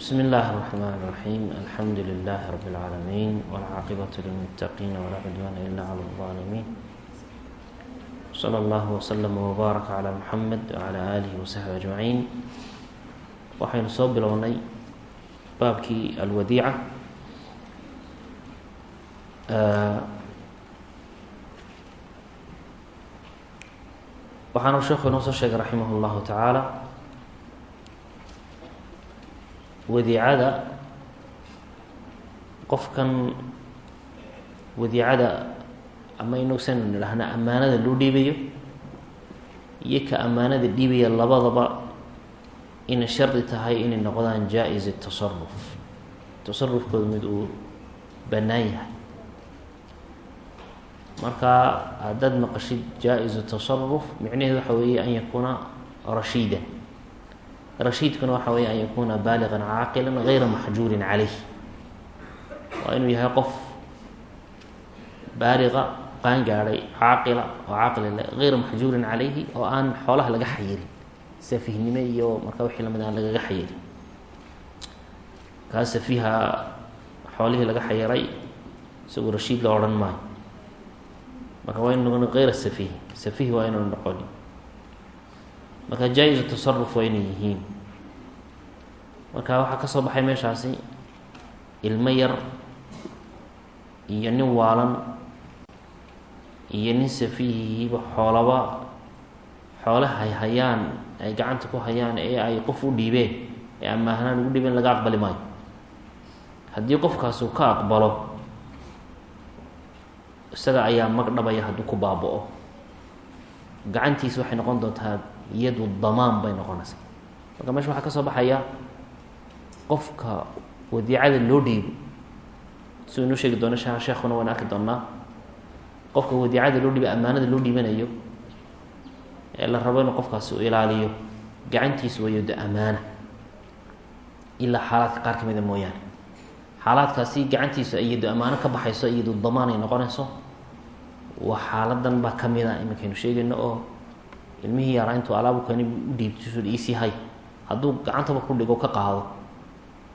بسم الله الرحمن الرحيم الحمد لله رب العالمين والعاقبة للمتقين ولا عدوان إلا على الظالمين صلى الله وسلم وبارك على محمد وعلى آله وصحبه أجمعين waxaynu soo bilownay baabkii alwadiica waxaanu sheekhu inoo soo sheegay raximah اllahu tacaala wadiicada qofkan wadiicada ama inagsan nidhaahna ammaanada loo dhiibayo iyo ka ammaanada dhiibaya labadaba inay shardi tahay inay noqdaan jaa-is tasaruf tasarufkooda mid uu bannaan yahay. Marka haddaad maqashid jaa-isu tasaruf micnaheedu waxa weeye an yakuuna rashiidan rashiidkuna waxa weeye an yakuuna baaliqan caaqilan gayra maxjuurin caleyh waa inuu yahay qof baaliqa qaan gaadhay caaqila oo caaqlile gayra maxjuurin caleyhi oo aan xoolaha laga xayirin safihnimo iyo marka wixii la mid aan lagaga xayirin kaa safiha xoolihii laga xayiray isagoo rashiid la odhan maayo. Marka waa inu gayra safihi. Safihi waa inuu noqoni. Marka jaa-isu tasaruf waa inay yihiin marka waxaa ka soo baxay meeshaasi ilmo yar iyo nin waalan iyo nin safihihiiba xoolaba xoole hay hayaan ay gacanta ku hayaan ee ay qof u dhiibeen ee amaahanaan ugu dhiibeen laga aqbali maayo. Haddii qofkaas uu ka aqbalo isaga ayaa mag dhabaya hadduu ku baaba-o. Gacantiisa waxay noqon doontaa iyadu damaan bay noqonaysaa. Marka meesha waxaa ka soo baxaya qofka wadiicada loo dhiibo. Siduu inoo sheegi doono sh sheekuna waan arki doonaa. Qofka wadiicada loo dhiiba ammaanada loo dhiibanayo ee la rabo inuu qofkaasi u ilaaliyo gacantiisu wayo de amaana ilaa xaalaadka qaar ka mida mooyaane. Xaalaadkaasi gacantiisu iyado ammaano ka baxayso iyado damaan ay noqonayso waa xaaladan baa ka mid a iminkaynu sheegayno oo ilmihii yaraa intuu alaabu u dhiibto iisii hay hadduu gacantaba ku dhigo ka qaado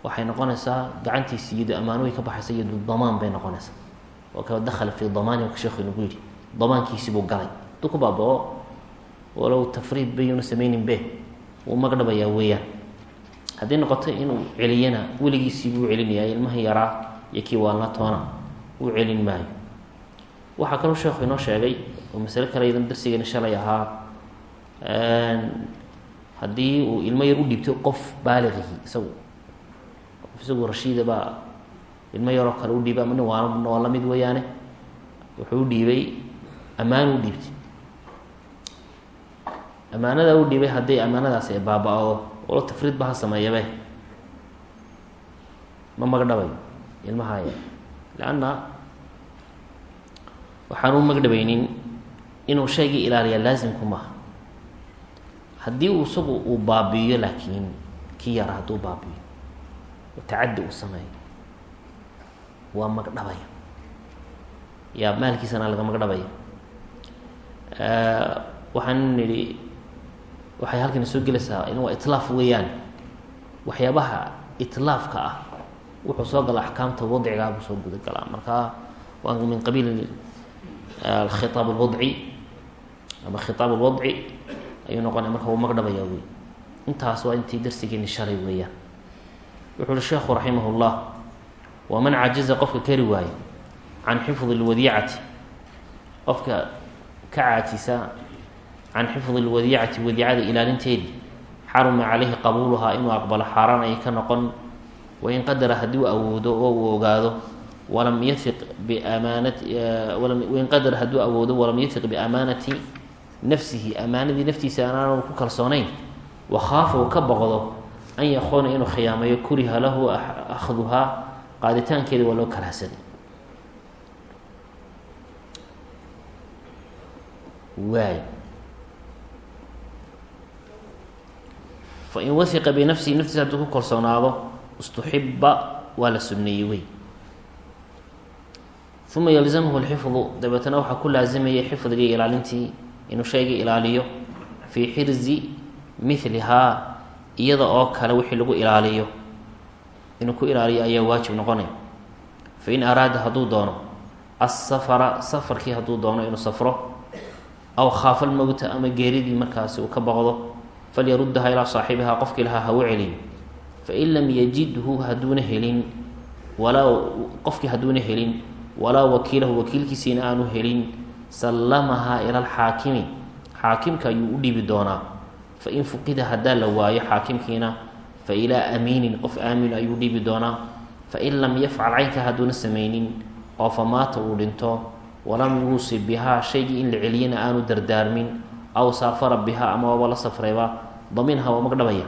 waxay noqonaysaa gacantiisi iyado ammaano way ka baxaysa iyado damaan bay noqonaysaa. Oo ka fii damaani ka sheekhu inagu yidhi damaankiisibuu galay. Baaba-o walow tafriid bayuna sameynin be wuu magdhabayaa weeyaan. Haddii noqoto inuu celiyana weligiisii buu celinayaa ilmaha yaraa iyo kii waalna toona uu celin maayo. Waxaa kaloo sheekhu inoo sheegay oo masale kale idan darsigeena shalay ahaa haddii uu ilmo yar u dhiibto qof baaliqihi isagu isagu rashiida baa ilmo yaroo kale u dhiibay ama nin waana waa la mid weeyaane. Wuxuu u dhiibay ammaan u dhiibtay. Ammaanada u dhiibay haddii ammaanadaas ay baaba-do walo tafriid ba ha sameeyabe ma magdhabayo ilmahaya leanna waxaan u magdhabaynin inuu shaygii ilaaliyaa laasimku maaha. Haddii isagu uu baabi'iyo laakiin kii yara hadduu baabi'iyo oo tacaddi uu sameeyo waa magdhabaya yaa maalkiisana laga magdhabaya waxaan nidhi waxay halkani soo gelaysaa in waa itlaaf weeyaan. Waxyaabaha itlaafka ah wuxuu soo gala axkaamta wadcigaa buu soo guda galaa. Marka waa min qabiil alkhitaab alwadci. Ama khitaab alwadci ayuu noqonaya marka wuu magdhabaya wey intaas waa intii darsigeeni shalay weeyaan wuxu uhi sheekhu raximah llah waman cajiza qofka kari waayo can xifdi lwadiicati qofka ka caajisa can xifdi lwadiicati wadiicada ilaalinteedii xaruma caleyhi qabuuluhaa inuu aqbalo xaaraan ay ka noqon. Wain qadara haddii awoodo oo uu ogaado walam yafiq biamaanati wain qadara hadduu awoodo walam yafiq biamaanati nafsihi amaanadii naftiisa anaanu ku kalsoonayn wakhaafa uu ka boqdo an yakuuna inuu khiyaameeyo kuriha lahu akhduhaa qaaditaankeeda waa loo karahsaday waay fain wafiqa binafsihi naftiisa hadduu ku kalsoonaado istuxiba waa la sunneeyey wey uma yalzamhu lxifdu dabeetana waxaa ku laazimayay xifdigii ilaalintii inuu shayga ilaaliyo fii xirzi milihaa iyada oo kale wixii lagu ilaaliyo. Inuu ku ilaaliyo ayaa waajib noqonaya. Fain araada hadduu doono asafara safarkii hadduu doono inuu safro aw khaafa almowta ama geeridii markaasi uu ka boqdo falyaruddaha ilaa saaxibihaa qofkii lahaa hawu celiyo fain lam yajidhu hadduuna helin walaa qofkii hadduuna helin walaa wakiilahu wakiilkiisiina aanu helin sallamahaa ila alxaakimi. Xaakimka ayuu u dhiibi doonaa fain fuqida haddaa la waayo xaakimkiina fa ilaa amiinin qof aamin ayuu dhiibi doonaa fain lam yafcal caynka hadduuna samaynin oo fa uu dhinto walam yuusib bihaa shaygii in la celiyana aanu dardaarmin aw saafara bihaa ama waaba la safrayba daminha waa magdhabaya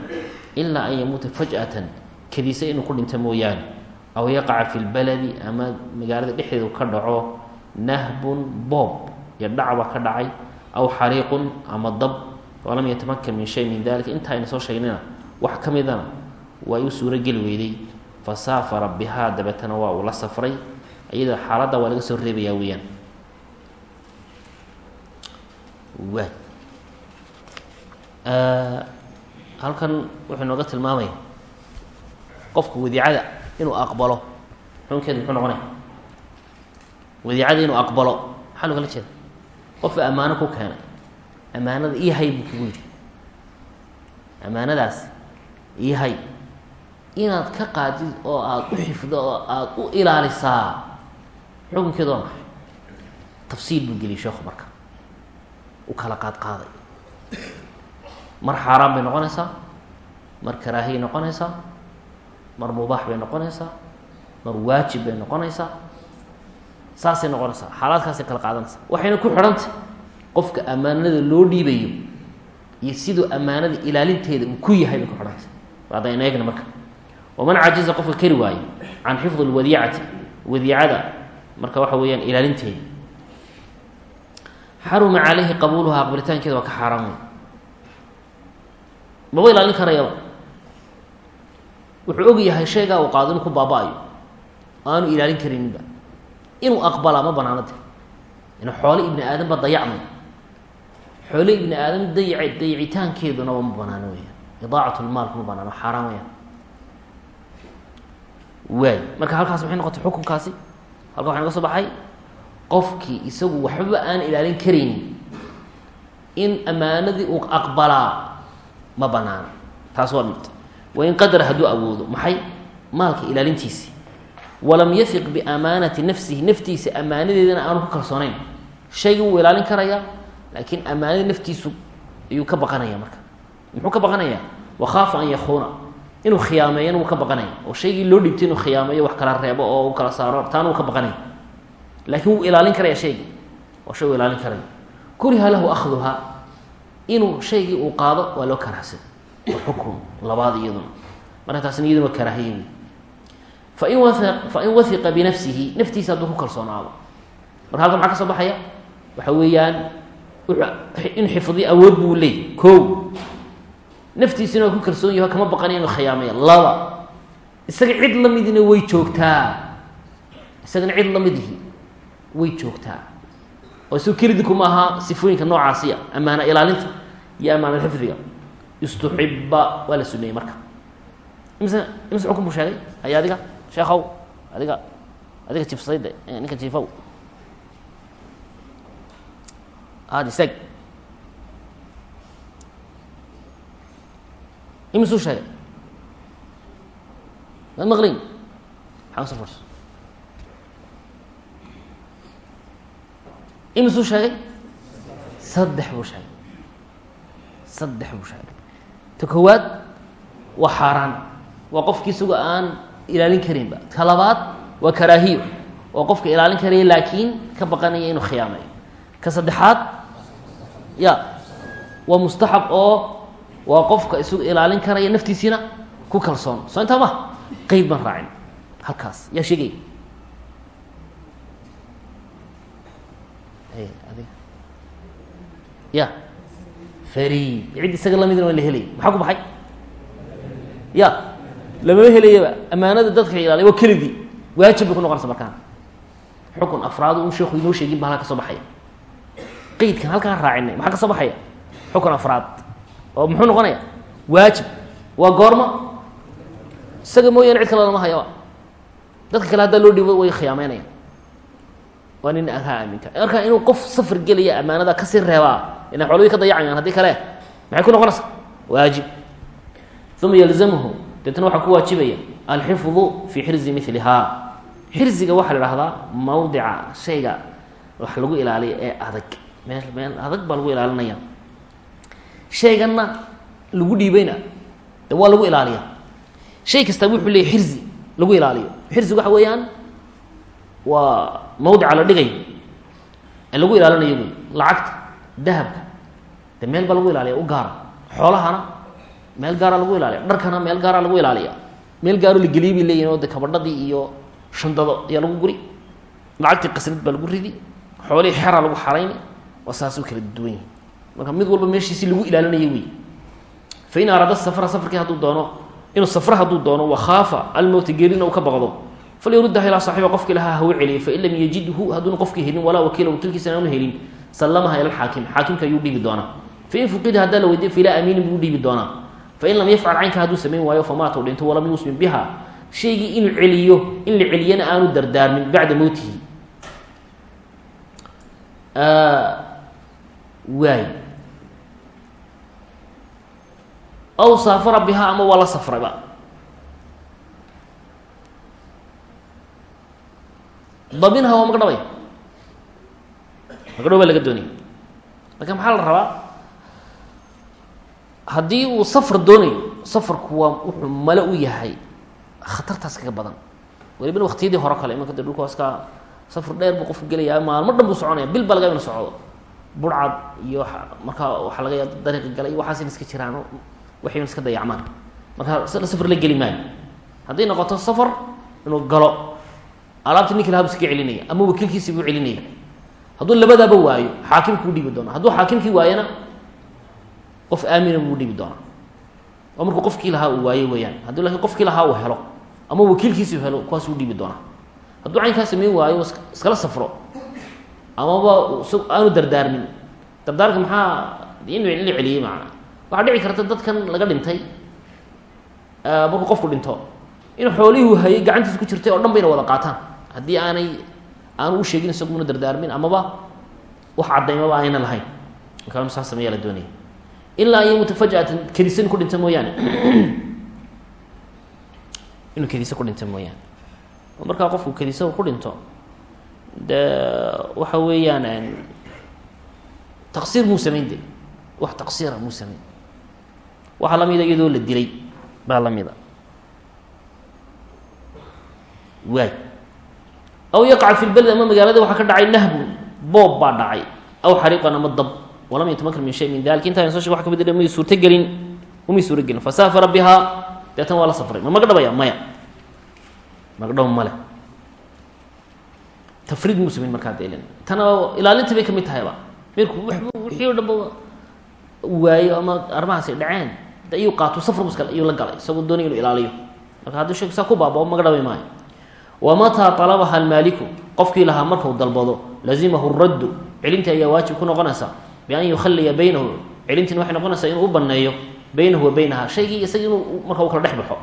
ilaa an yamuuta faj'atan kadiisa inuu ku dhinto mooyaane aw yaqaca fi lbaladi ama magaalada dhexdeedu ka dhaco nahbun boob iyo dhacba ka dhacay aw xariiqun ama dab walam yatamakan min shay min dalika inta ayna soo sheegnina wax ka midana waa u suuro geli weyday fa saafara bihaa dabeetana waa uu la safray. Iyada xaaladda waa laga soo reebayaa weeyaan. Waay. Halkan wuxuu nooga tilmaamaya qofka wadiicada inuu aqbalo. Xukunkeedu muxuu noqonaya wadiicada inuu aqbalo. Maxaa loogala jeeda qofka ammaano ku keenay ammaanada ii hay buu kugu yidhi ammaanadaas ii hay inaad ka qaadid oo aada u xifdo oo aada u ilaalisaa. Xukunkeedu waa maxay tafsiil buu geliyay sheekhu marka. U kala qaad qaaday. Mar xaaraan bay noqonaysaa. Mar karaahiyay noqonaysaa. Mar mubaax bay noqonaysaa. Mar waajib bay noqonaysaa. Saasay noqonaysaa. Xaalaadkaasay kala qaadanaysaa. Waxayna ku xidhantay qofka ammaanada loo dhiibayo iyo siduu ammaanada ilaalinteeda uu ku yahay bay ku xidhantay haddayna eegna marka. Waman cajiza qofka kari waayo can xifdi lwadiicati wadiicada marka waxa weeyaan ilaalinteeda. Xaruma calayhi qabuuluha aqbalitaankeeda waa ka xaaraan wey maba ilaalin karayaba? Wuxuu og yahay shaygaa uu qaado inuu ku baaba-ayo. Aanu ilaalin karayninba inuu aqbalaa ma banaanade ina xoole ibni aadamba dayacmay xoole ibni aadam dayac dayicitaankeedunaba ma banaano weyaan idaacat lmaalku ma banaano xaaraan weyaan waay. Marka halkaas maxay noqotay xukunkaasi halka waxa naga soo baxay qofkii isagu waxbaba aan ilaalin karaynin in ammaanadii uu aqbalaa ma banaana taas waa mid wain qadara hadduu awoodo maxay? Maalka ilaalintiisi. Walam yafiq biamaanati nafsihi naftiisa ammaanadeedana aanu ku kalsoonayn. Shaygii wuu ilaalin karayaa laakiin ammaanada naftiisu ayuu ka baqanaya marka muxuu ka baqanayaa wakhaafa an yakuuna inuu khiyaameeyana wuu ka baqanaya oo shaygii loo dhibtay inuu khiyaameeyo wax kala reebo oo u kala saaro taana ka baqanaya laakiin wuu ilaalin karaya shaygii oo shay uu ilaalin karaya kuriha lahu akhduhaa inuu shaygii uu qaado waa loo karahsay waa xukun labaad iyaduna marka taasna iyaduna waa karaahiye wey fain wa fain wahiqa binafsihi naftiisa hadduu ku kalsoonaado marka halkan maxaa ka soo baxaya waxa weeyaan in xifdiyo awood buu leeyay ko naftiisina waa ku kalsoon yaho kama baqanay inuu khiyaameeya laba isaga cid la midina way joogtaa. Isagana cid la midihi way joogtaa. Oo isagu kelidinku ma aha sifooyinka noocaasiya ammaana ilaalinta iyo ammaana xifdiga. Istuxiba waa la suneeyey marka. Imise imise xukun buu sheegay? Haya adiga? Sheekhow adiga adiga jifsayde ninka jiifow aada isag imisuu sheegay maad maqlin? Maxaa uso farso imisuu sheegay saddex buu sheegay saddex buu sheegay ta koowaad waa xaaraan. Waa qofki isagu aan ilaalin karinba ka labaad waa karaahiyo oo qofka ilaalin karaya laakiin ka baqanaya inuu khiyaameeyo ka saddexaad ya waa mustaxab oo waa qofka isagu ilaalin karaya naftiisiina ku kalsoon. Soo intaa ma qeyb baan raacin. Halkaas yaa sheegay? Ya fariid cid isaga lamidna waa la helay. Maxaa ku baxay? Ya lamama helayaba ammaanada dadka ilaaliya waa kelidii waajib bay ku noqonaysa markaan xukun afraad un sheeku inoo sheegin ba halkaa ka soo baxaya qeydkan halkaan raacinay maxaa ka soo xukun afraad. Oo muxuu noqonaya? Waajib. Waa goorma? Isaga mooyaane cid kale lama hayaba dadka kale haddaa loo dhiibo way khiyaameynayaan waa nin aan kaa aaminka. Marka inuu qof safar gelaya ammaanada ka sii reebaa ina xoolihii ka dayacayaan haddii kale maxay ku noqonaysaa? Waajib. Uma yalzamhu deetna waxaa ku waajibaya alxifdu fi xirzi milihaa xirziga waxaa la ihahdaa mawdica shayga wax lagu ilaaliyo ee adag meel meel adag baa lagu ilaalinaya. Shayganna lagu dhiibayna waa lagu ilaaliya. Shay kastaba wuxuu leeyahy xirzi lagu ilaaliyo. Xirzigu waxa weeyaan waa mawdica la dhigayo ee lagu ilaalinayo wey. Lacagta dahabka de meel baa lagu ilaaliya u gaara. Xoolahana meel gaara lagu ilaaliya. Dharkana meel gaara lagu ilaaliya. Meel gaaro la geliya bay leeyihiin oo de kabadhadii iyo shandado ayaa lagu guri. Lacagtii qasnad baa lagu ridi. Xoolihii xeraa lagu xarayni waa saas kala duwan yihiin marka mid walba meeshiisi lagu ilaalinayo wey fa in araada safra safarkii hadduu doono inuu safra hadduu doono wakhaafa almowta geerina uu ka baqdo. Falyuruddaha ilaa saaxiba qofkii lahaa haw celiya fain lam yajidhu hadduuna qofkii helin walaa wakiila wakiilkiisana aanu helin sallamaha ila alxaakim. Xaakimka ayuu dhiibi doonaa. Fain fuqida haddaa la weydiya failaa amiinin buu dhiibi doonaa. Fain lam yafcal caynka hadduu samayn waayo famaata dhinto walam yuusmin biha. Shaygii inuu celiyo in la celiyana aanu dardaarmin bacda mowtihi waay. Aw saafara bihaa ama waa la safrayba dabinha waa magdhabay magdhow baa laga doonaya marka maxaa la rabaa? Haddii uu safar doonayo safarku waa wuxuu male u yahay khatartaas kaga badan. Welibana waktiyadii hore kale imanka de dhulka waskaa safar dheer buu qofku gelayaa maalmo dhan buu soconaya bil baa laga ina socdo burcad iyo markaa waxaa laga yaaba dariiqi galay waxaas in iska jiraan waxay iska dayacmaan. Marka safar la geli maayo. Hadday noqoto safar inuu galo alaabti ninki lahaa bu iska celinaya ama wakiilkiisi buu celinaya. Hadduu labadaaba waayo xaakimkuu dhiibi doona. Hadduu xaakimkii waayana qof aamina buu dhiibi doonaa oo markuu qofkii lahaa uu waayo weeyaan. Haddii laakiin qofkii lahaa uu helo ama wakiilkiisi helo kuwaasuu dhiibi doonaa hadduu caynkaa samayn waayo iskala safro amaba aanu dardaarmin. Dardaarka maxaa in la celiyey macanaa waxaa dhici karta dadkan laga dhintay. Markuu qofku dhinto in xoolihii hayay gacantiisa ku jirtay oo dhan bayna wada qaataan. Haddii aanay aanu u sheegin isaguna dardaarmin amaba wax cadaymaba ayna lahayn. Markaa saa sameeyaa la doonaya ilaa an yamuuta fajatan kedisan ku dhinta mooyaane. Inuu kedisa ku dhinta mooyaane. Oo markaa qofku kedisa ku dhinto de waxa weeyaan taqsiir muu samayn de wax taqsiira muu samayn waxaa lamida iyadoo la dilay baa lamida waay. Aw yaqaca fi lbeled ama magaalada waxaa ka dhacay nahbun boob baa dhacay. Aw xariiqan ama dab walam yatamakar min shay min dalika intaa so wa ka mid may suurtagelin umay suuragelin fasaafara bihaa deetan waa la safray. Ma magdhabaya maya. Magdhab male tafriid muu samayn markaa deelin tana ilaalinta bay ka mid tahayba mirku wixii o dhan ba waayo ama arrimahaasi dhaceen iyuu qaato safar bu iska iyuu la galay isagoo doonay inuu ilaaliyo marka haddii shayku saa ku baabao magdhabi maayo wamataa talabaha almaaliku qofkii lahaa markau dalbado lazimahu raddu celintii ayaa waajib ku noqonaysa bian yukhaliya baynahu celintiin waxay noqonaysaa inuu u baneeyo baynahu wa baynaha shaygii isaga inuu marka u kala dhex baxo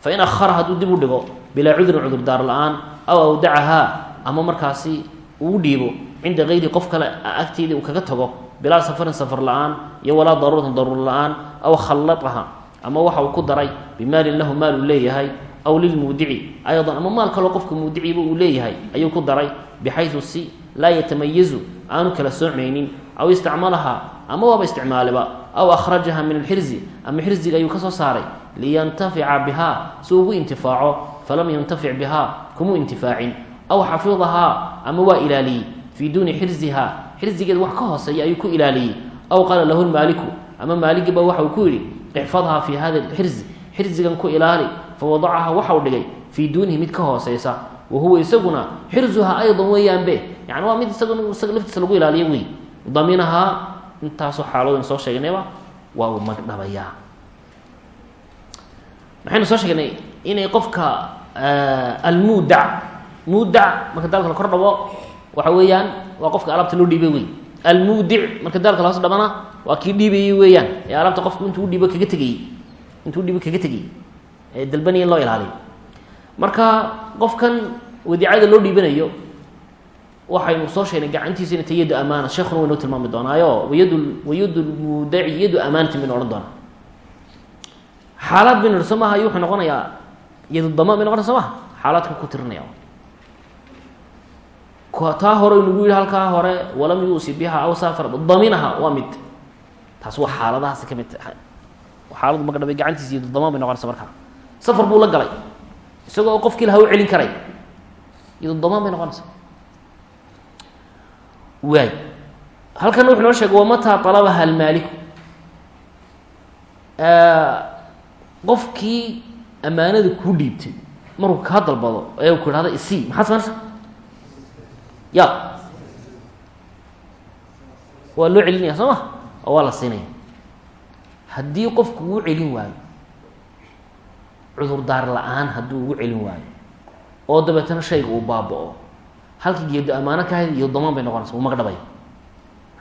fain ahara hadduu dib u dhigo bilaa cudrin cudurdaar la'aan aw awdacahaa ama markaasi uu dhiibo cinda gayri qof kale agteedii uu kaga tago bilaa safarin safar la'aan iyo walaa daruuratin daruur la'aan aw khallataha ama waxa uu ku daray bimaalin lahu maal uu leeyahay aw lilmuudici aydan ama maal kaloo qofka muudiciba uu leeyahay ayuu ku daray bixayu si laa yatamayazu aanu kala soocmaynin aw istacmalahaa ama waaba isticmaaliba aw akhrajaha min alxirzi ama xirziga ayuu ka soo saaray liyantafica bihaa si ugu intifaaco falam yantafic bihaa kumuu intifaacin aw xafidahaa ama waa ilaaliyey fii duuni xirziha xirzigeed wax ka hooseeya ayuu ku ilaaliyey aw qaala lahu lmaaliku ama maaligiiba waxa uu ku yidhi ixfadhaa fi hada xirzi xirzigan ku ilaali fawadacaha waxau dhigay fii duunihi mid ka hooseysa wa huwa isaguna xirzuha aydan weeyaanbe yani waa mid isaga laftiisa lagu ilaaliyo wey daminahaa intaasoo xaaloodin soo sheegnayba waa uu magdhabayaa maxaynu soo sheegnay inay qofka almuudac muudac marka daalka kor dhabo waxa weeyaan waa qofka alaabta loo dhiibay wey almuudic marka daalka la hoos dhabana waa kii dhiibayey weeyaan. Ee alaabta qofku intuu udhiibo kaga tegayey intuu udhiibo kaga tegayey ee dalbanaya loo ilaaliyo marka qofkan wadiicada loo dhiibanayo waxaynu soo sheegnay gacantiisa inay yadu amaana. Sheekuna waynoo tilmaami doonaayo wayad wayad lmudaci yadu amaanatin baynu odhan doonaa. Xaalaad baynu soo maaha wuxuu noqonayaa yadu damaan bay noqonaya soo maha xaalaadka ku tirinaya taa hore nagu yihi halkaa hore walam yuusi biha aw saafar daminaha waa mid. Taas waa xaaladahaas ka mid xaaladu maga dhabay gacantiisa yadu damaan noqonaysa markaa. Safar buu la galay isagoo oo qofkii laha u celin karay. Yadu damaan noqonaysa. Waay. Halkana wuxu noo sheegay wamataa alabaha almaaliku? Qofkii ammaanada kuu dhiibtay markuu kaa dalbado ee ku ihahda isii maxaad samaysa ya. Waa loo celinaya soo ma? Oo waa la siinaya haddii qofku uu celin waayo cudurdaar la'aan hadduu ugu celin waayo oo dabeetana shayga uu baaba-o halkii geedo ammaano ka hayd damaan bay noqonaysa uu magdhabaya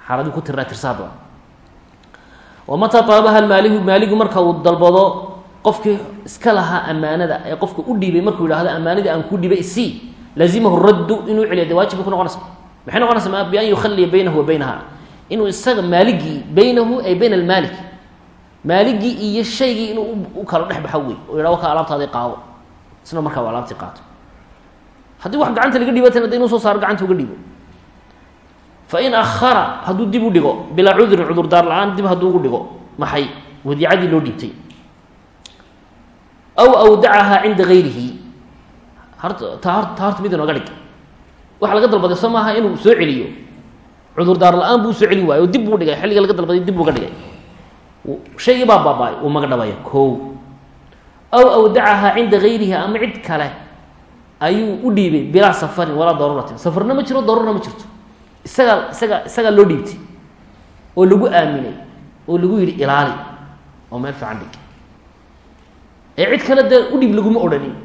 xaaladii ku tirnaa tirsaadba wamataa talabaha maaligu maaligu marka uu dalbado qofkii iska lahaa ammaanada ee qofka u dhiibay markuu yidhahdo ammaanadii aan kuu dhibay isii laazimahu raddu inuu celiya de waajib bay ku noqonaysa maxay noqonaysa bian yukhaliya baynahu wa baynaha inuu isaga maaligii baynahu ay bayna almaalik maaligii iyo shaygii inuu u kala dhex baxo wey oo yidhah waka alaabtaadii qaado isna markaa u alaabtii qaato haddii wax gacanta laga dhibatana de inuu soo saaro gacanta uga dhibo fain ahara hadduu dib u dhigo bilaa cudurin cudurdaar la'aan dib hadduu ugu dhigo maxay wadiicadii loo dhiibtay aw awdacahaa cinda gayrihi harta ta ta horta mid inooga dhig waxa laga dalbaday soo maaha inuu soo celiyo. Cudurdaar la'aan buu soo celin waayo oo dib buu dhigay xilliga laga dalbaday dib buuga dhigay. Shaygii baa baaba-ay uu maga dhabaya ko aw awdacahaa cinda gayrihi ama cid kale ayuu u dhiibay bilaa safarin walaa daruuratin. Safarna ma jiro daruurna ma jirto. Isagaa isagaa isagaa loo dhiibtay oo lagu aaminay oo lagu yidhi ilaali oo meel fiican dhig ee cid kale dee u dhiib laguma odhanin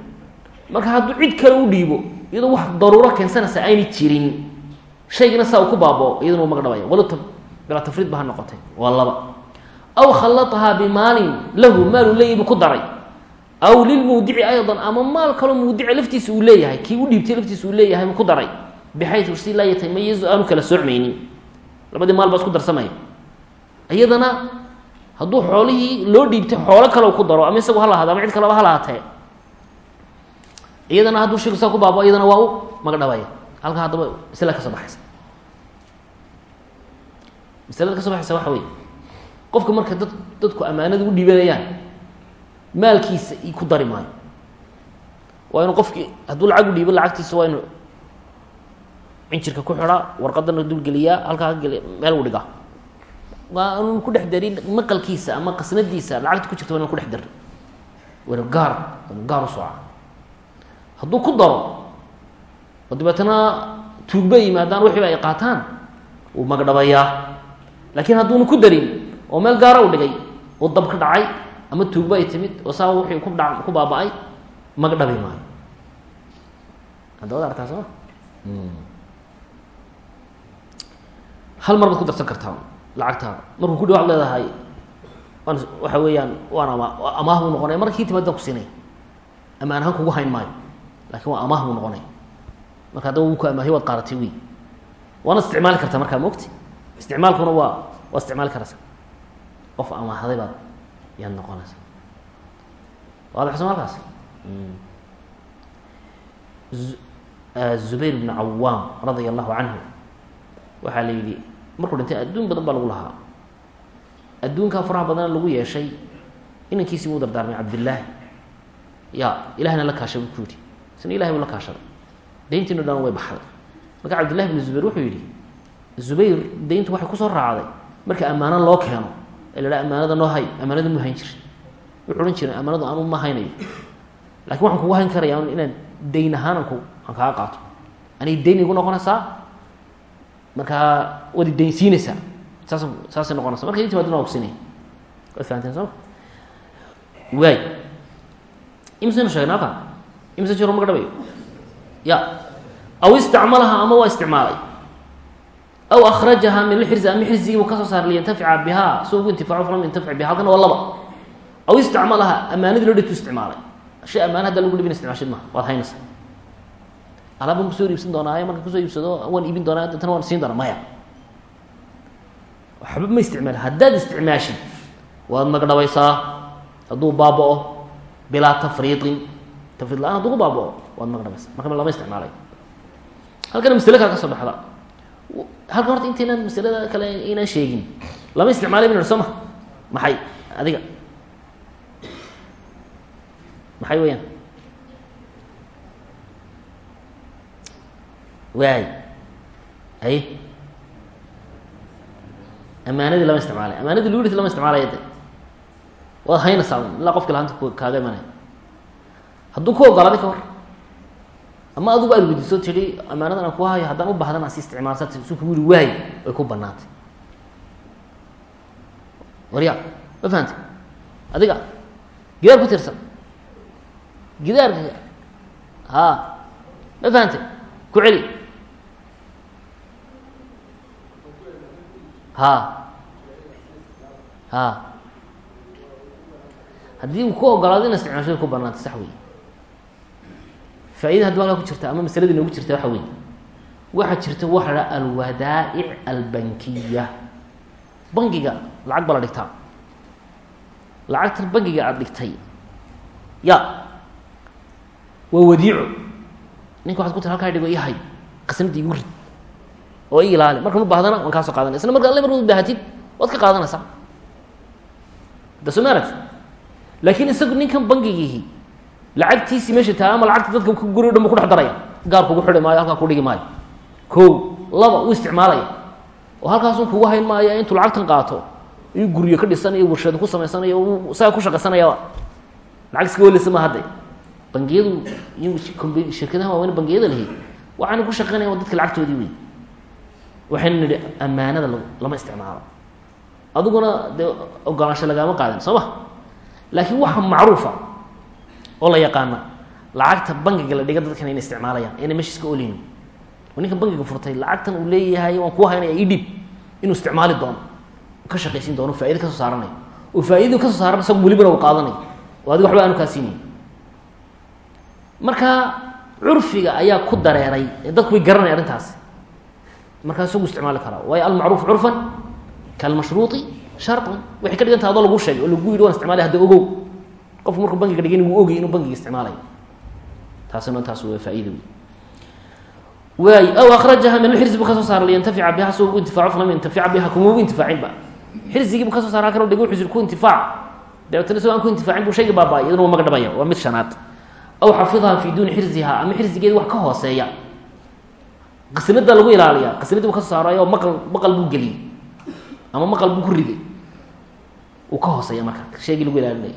marka hadduu cid kale u dhiibo iyadoo wax daruuro keensanaysa aynay jirin shaygina saa uu ku baabao iyaduna u magdhabaya walo t bilaa tafriid ba noqotay. Waa laba. Aw khallatahaa bimaalin lahu maalu leeyibu ku daray. Aw lilmawdici ayضa ama maal kaloo mawdica laftiisa uu leeyahay kii u dhiibtay laftiisa uu leeyahay ku daray. Bxayu si laa yatamayizu aanu kala soocmaynin labadii maal baa isku darsamaya. Iyadana hadduu xoolihii loo dhiibtay xoolo kale ku daro ama isagu ha lahaado ama cid kaleba ha lahaatee iyadana hadduu shaygu saa ku baabo iyadana waa u magdhabaya halkaa haddaba masla ka soo baxaysa. Masalada ka baxaysa waxa wey qofka marka dad dadku ammaanada u dhiibanayaan maalkiisa i ku dari maayo. Waa inu qofkii hadduu lacag u dhiibo lacagtiisa waa inu cinjirka ku xidhaa warqadana dulgeliyaa halkaa kageli meel u dhigaa. Waa anu ku dhex darin maqalkiisa ama qasnadiisa lacagta ku jirta waa inu ku dhex darin wana gaar anu gaar u sooca hadduu ku daro oo dabeetana tuugba yimaadaan wixiiba ay qaataan wuu magdhabayaa laakiin hadduuna ku darin oo meel gaara u dhigay oo dab ka dhacay ama tuugba ay timid oo saa wixii ku dha ku baaba-ay magdhabi maayo. Hadda wad artaa sooma hal mar baad ku darsan kartaa lacagtaada markuu ku dhawaad leedahay waan waxa weeyaan waan ama amaah buu noqonaya markii timaadaan ku siinaya amaan ahaan kugu hayn maayo laakiin waa amaah buu noqonaya marka haddaba wuu ku amaahiy waad qaaratay wey waana isticmaali kartaa markaa mogti isticmaalkuna waa waa isticmaali karaysa. Qof amaahday baad yaad noqonaysa. Waadax soo markaas zubayr bn cawaam radia allahu canhu waxaa la yidhi markuu dhintay adduun badan baa lagu lahaa. Adduunkaa faraha badana lagu yeeshay inankiisii buu dardaarmay cabdillaahi. Ya ilahna la kaashay buu ku yidhi isna ilahay buu la kaashaday dhan way baxday. Marka cabdillahi bn zubayr wuxuu yidhi zubayr dayntu waxay ku soo raacday. Marka ammaano loo keeno ee la haha amaanada noo hay amaanada mu hayn jiri wuxuu odhan jiray amaanadu anu ma haynayo laakiin waxaan kugu hayn karaya inaan dayn ahaan aan ku aan kaaga qaato. Anay dayn igu noqonaysaa? Markaa waad idaynsiinaysaa saas saasay noqonaysa marka inti baadna waa kusinaya waad fahanteen sooma waay halkan imisa jiro dhabayo ya. Aw istacmalaha ama waa isticmaalay? Aw akrajaha min lxirzi ama xirzigiibu ka soo saar liyantafica bihaa si ugu intifaaco falam yantafic biha halkana waa laba. Aw istacmalaha amaanadii loo dhigtu isticmaalay. Shay ammaana hadda lagu dhibin isticmaashid maha waad haynaysaa. Alaabaan ku soo iibsan doonaayo marka ku soo iibsado waan iibin doonaa deetana waan siin doonaa maya. Waxba ma isticmaal haddaad isticmaashid waad magdhabaysaa hadduu baaba-o bilaa tafriid la'aan hadduu ku baaba-o waad magdhabaysaa marka lama isticmaalay. Halkana masale kale ka soo baxda. Halkan horta intaynan masalada kale inaan sheegin lama isticmaalay bin soo ma maxay? Adiga. Maxay weyaan waay. Ay. Amaanadii lama isticmaalay. Amaanadii lagu dhita lama isticmaalaya de waad haynaysaa ilaa qofki lahanta kaaga imanaya hadduu ku ogolaaday ka war ama adugu aad weydiiso tihi amaanadan aan ku hayo haddaan u bahdana si isticmaalsat su kugu yihi waay way ku banaantay warya ma fahamtay adiga gidaar ku tirsan. Gidaarka ha ma fahamtay ku celi. Ha ha haddii uu ku ogolaado ina isticmaashada ku banaantay sax wey faaida haddi halkaa ku jirta ama masaladii noogu jirta waxa wey waxaa jirta waxa la alwadaa'ic albankiya. Bangiga lacag ba la dhigtaa. Lacagtan bangiga aada dhigtay. Ya. Waa wadiico ninka waxad ku tiri halkaa dhigo ihay qasnadii igu rid oo i ilaali. Markan u baahdana waan kaa soo qaadanay isla marka alle mar u baahatid waad ka qaadanaysaa. Da soo ma aragti laakiin isagu ninkan bangigiihi lacagtiisii meesha taa ama lacagta dadka guri o dhan bu ku dhex daraya. Gaar kugu xidhi maayo halkaa ku dhigi maayo. Ko laba uu isticmaalaya. Oo halkaasun kugu hayn maayo intuu lacagtan qaato. Iyo guryo ka dhisanayo warshado ku samaysanayo u isaga ku shaqaysanayaba lacag iska welisa ma hadde bangiyadu shirkadaha waaweyn bangiyada lahi waxaana ku shaqeynaya waa dadka lacagtoodii wey waxaynu nidhi ammaanada lama isticmaalo. Adiguna dee ogolaansho lagaama qaadan soo ma? Laakiin waxa macruufa oo la yaqaana lacagta bangiga la dhiga dadkan inay isticmaalayaan inay meesha iska oleynin oo ninka bangiga furtay lacagtan uu leeyahay waan kuu haynaya idhib inuu isticmaali doono. Ka shaqaysiin doono faaida ka soo saaranayo oo faaidadu ka soo saaran isagu welibana uu qaadanayo oo adiga waxba aanu kaa siinayn marka curfiga ayaa ku dareeray ee dadku way garanaya arrintaasi markaa isagu isticmaali karaa waayo almacruuf curfan kalmashruuطi sharطan waxay ka dhigan adoo lagu sheegay oo lagu yidhi waan isticmaalay hada ogow qofku markuu bangiga dhigin wuu ogay inuu bangiga isticmaalayo taasina taas waa faaida waay aw akrajaha min alxirzi bu ka soo saara liyantafica biha si ugu intifaaco falam yantafica biha kuma ugu intifaacinba xirzigiibu ka soo saara halkan dhig wuxuu ku intifaac. Dabeetana isagoo aan ku intifaacin buu shayga baaba iyadana waa magdhabaya waa mid shanaad. Aw xafidaha fi duuni xirziha ama xirzigeedi wax ka hooseeya. Qasnada lagu ilaaliya qasnadii bu ka soo saarayo maqal maqal buu geliyey ama maqal buu ku riday uu ka hooseeya marka shaygii lagu ilaalinaya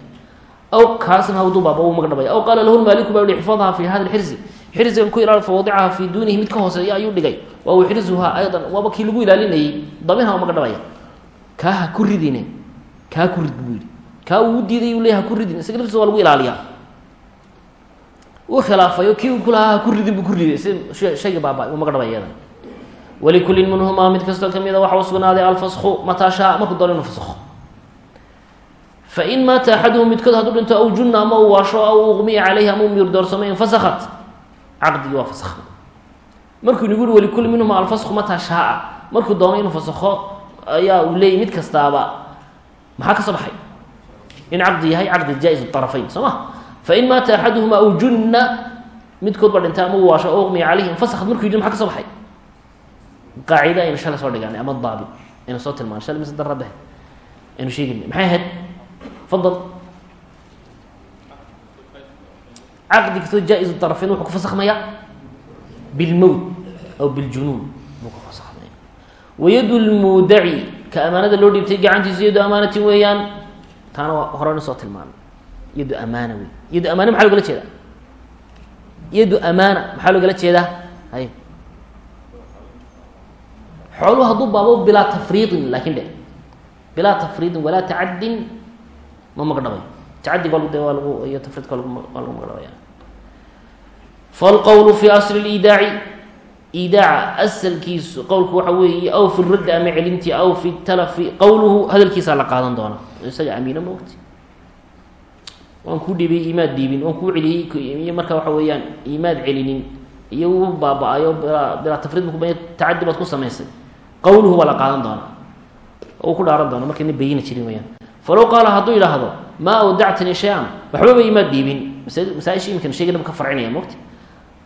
aw kaasna hawduu baaba uu magdhabaya aw qaala lahu maaliku baa yihi xifadha fi hada lxirzi xirzigan ku ilaali fawadicaha fi duunihi mid ka hooseeya ayuu dhigay waa uxrizuhaa aydan waaba kii lagu ilaalinayey dabinha magdhabaya kaa ha ku ridine kaa ku rid buu yihi kaa uu diiday u leeya ha ku ridin isaga laftiisa waa lagu ilaaliyaa uu khilaafayo kii kulahaa ha ku ridin buu ku riday si shayga baaba uu magdhabaya iyadan walikullin u fain maata axaduhum midkood hadduu dhinto aw junna ama uu waasho aw uqmiya caleyhi ama u miirdoorsamo infasakhat caqdigii waa fasakh markuu nagu uri walikulli minhuma alfasku mataa shaaa markuu doono inuu fasakho ayaa uu leeyay mid kastaaba maxaa ka soo baxay in caqdi yahay caqdi jaa-is soo ma fain maata axaduhuma aw junna midkood ba dhintay ama uu waasho aw uqmiya caleyhi infasakhat markuu yidhi maxa ka soo baxay qaacida aynu shalay soo dhiganay ama daabi aynu soo tilmaanay shalay mise darrabe aynu sheegaynay maxay ahayd fadal caqdi kastoo jaa-is طarafayn wuxuu ku fasakhmaya bilmowt aw biljunuun buu ku fasakhmaya wayadu lmuudaci ka amaanada loo dhiibtay gacantiisu yadu amaanatin weeyaan taana waa horena soo tilmaanay yadu amaana wey yadu amaana maxaa logala jeedaa yadu amaana maxaa loogala jeedaa hay xooluhu hadduu baabo bilaa tafriidin laakin dhe bilaa tafriidin walaa tacadin ma magdhabay tacadiga de waa lagu iyo tafriidka waa lagu magdhabaya falqowlu fi asli lidaaci idaaca asalkiisu qowlku waxa weeye aw fi raddi ama celintii aw fi talafi. Qowluhu hadalkiisaa la qaadan doona isaga amiino maogti waan kuu dhiibay imaad dhiibin waan kuu celiyey iyo marka waxa weeyaan imaad celinin iyo uu baaba-ayo bilaa bilaa tafriid ku tacadi baad ku samaysay qawluhu waa la qaadan doonaa ku dhaaran doona markayna bayina jirin weyaan falow qaala hadduu yidhaahdo maa awdactanii shay-an waxbaba imaad dhiibin masaaisha imikana sheegana ka farcinaya mogta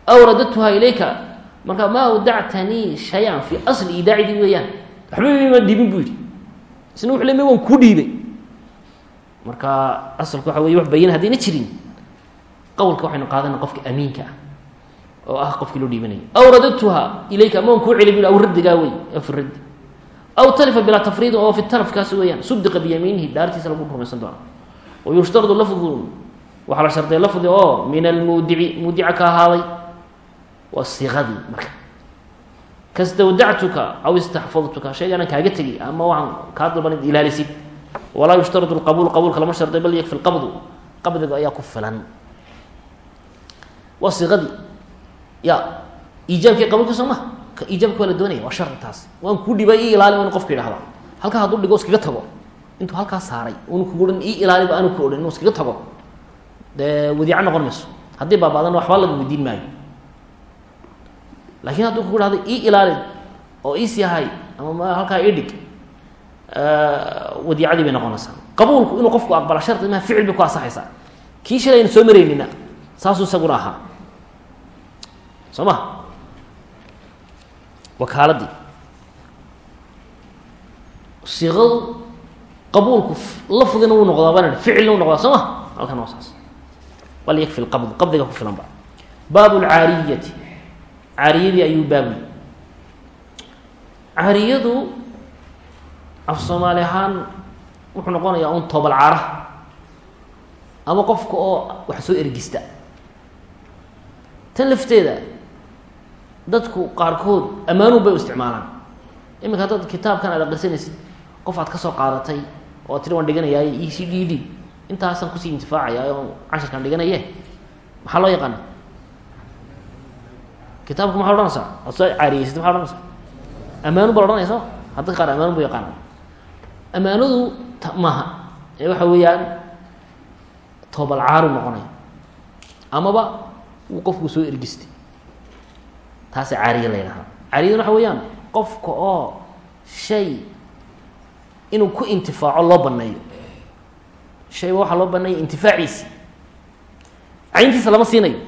aw radadtuhaa ilayka marka maa awdactanii shay-an fii asli idaacidii weeyaan waxbaba imaad dhiibin buu yidhi isna wuxu le ma waan kuu dhiibay marka asalku waxa wey wax bayina haddayna jirin qowlka waxaynu qaadana qofka amiinka ah oo ah qofkii loo dhiibanayo aw radadtuhaa ilayka ama waan kuu celi bu aw raddigaa wey fi raddi aw talifa bilaa tafriidin oo fi talafkaasi weeyaan sudiqa biyamiinihi dhaartiisa lagu rumaysan doona wayushtaradu lafdun waxaa la sharday lafdi oo min almuudici muudica ka ahaaday waa siiqadii marka kastawdactuka aw istaxfadtuka shaygaanaan kaaga tegi ama waxaan kaa dalban id ilaalisid walaa yushtaradu lqabuul qabuulka lama sharday bal yakfi lqabdu qabdiga ayaa ku filan waa siiqadii ya iijaabkii qabuulka soo maha ka iijaabka waa la doonaya waa shardi taas waan kuu dhibay ii ilaali in qofka yidhahda halkaa hadduu dhigo iskaga tago. Intuu halkaa saaray unu kugu odhan ii ilaaliba aanu ku odhan inuu iskaga tago. Dee wadiico noqon mayso haddii baabaadan waxba laga weydiin maayo. Laakiin hadduu kugu dhahdo ii ilaali oo iis yahay ama halkaa ii dhig wadiicadii bay noqonaysaa. Qabuulku inuu qofku aqbala shardi maha ficil bay ku asaxaysaa kii shalay soo maraynina saasuu isaguna ahaa. Soo ma wakaaladii siiqadu qabuulku lafdina wuu noqdaa baan ficilna wuu noqdaa soo ma? Halkan waa saas. Wal yakfi lqabd qabdiga ku filan ba. Baabu lcaariyati caariyadii ayuu baabu caariyadu af soomaali ahaan wuxuu noqonayaa un toobal cara ama qofka oo wax soo ergista. Tan lafteeda dadku qaarkood ammaanun bay u isticmaalaan. Iminka haddaad kitaabkan aad aqrisanaysid qof aad ka soo qaadatay oo ad tiri waan dhiganayaay ec d d intaasaan ku sii intifaacaya oo cashirkaan dhiganaye maxaa loo yaqaana kitaabka maxaa odhanaysaa? Ad soo caariyeysid maxaa odhanaysaa? Ammaanun baa odhanaysa hadda qaar ammaanun bu yaqaana ammaanadu t maaha. Ee waxa weeyaan toobal caaru noqonaya amaba wuu qofku soo ergistay taasa caariye la ydhahaa caariyaduna waxa weeyaan qofka oo shay inuu ku intifaaco loo baneeyo shayba waxaa loo baneeya intifaaciisi cayntiisa lama siinayo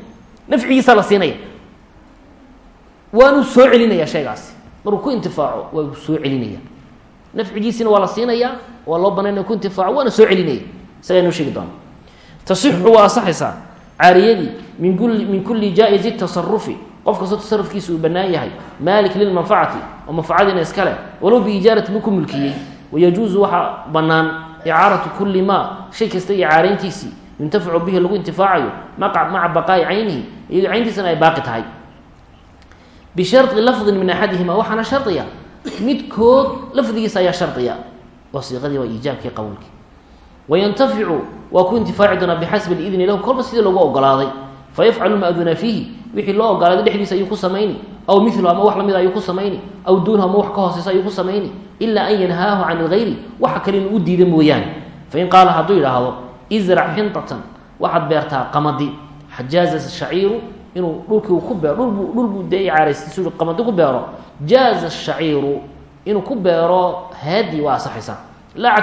nafcigiisa la siinaya waanuu soo celinaya shaygaasi markuu ku intifaaco waa soo celinaya nafcigiisina waa la siinaya waa loo banaynaya ku intifaaco waana soo celinaya isagaa sheegi doona tasixu waa asaxaysaa caariyadii min kuli min kuli jaa-izi tasarufi qof kastoo tasarufkiisa uu bannaan yahay maalik lilmanfacati oo manfacadiina iskale walow biijaarati buu ku mulkiyey wayajuusu waxaa bannaan icaaratu kuli maa shay kasta icaarayntiisii yuntafacu bihi lagu intifaacayo maca baqaa'i caynihi iyadoo cayntiisana ay baaqi tahay. Bishari lafdin min axadihima waxaana shardiya midkood lafdigiisa ayaa shardiya waa siiqadii waa iijaabkii qowlkii wayantaficu waa ku intifaaci doonaa bixasbi lidni lahu kolba sidii loogu ogolaaday fayafcalu maaduna fiihi wixii loo ogolaaday dhexdiisa ayuu ku samayni aw milu ama wax lamida ayuu ku samayni aw duunahu ama wax ka hooseysa ayuu ku samayni ilaa an yanhaahu can ilgayri waxa kale inuu u diida mooyaane fain qaala hadduu yidhaahdo izrac xintatan waxaad beertaa qamadi xajaaza shaciiru inuu dhulkii ku beero dhulbu dhulbuu dee icaaraystiisu qamadi ku beero jaaza shaciiru inuu ku beero haadi waa asaxaysaa laa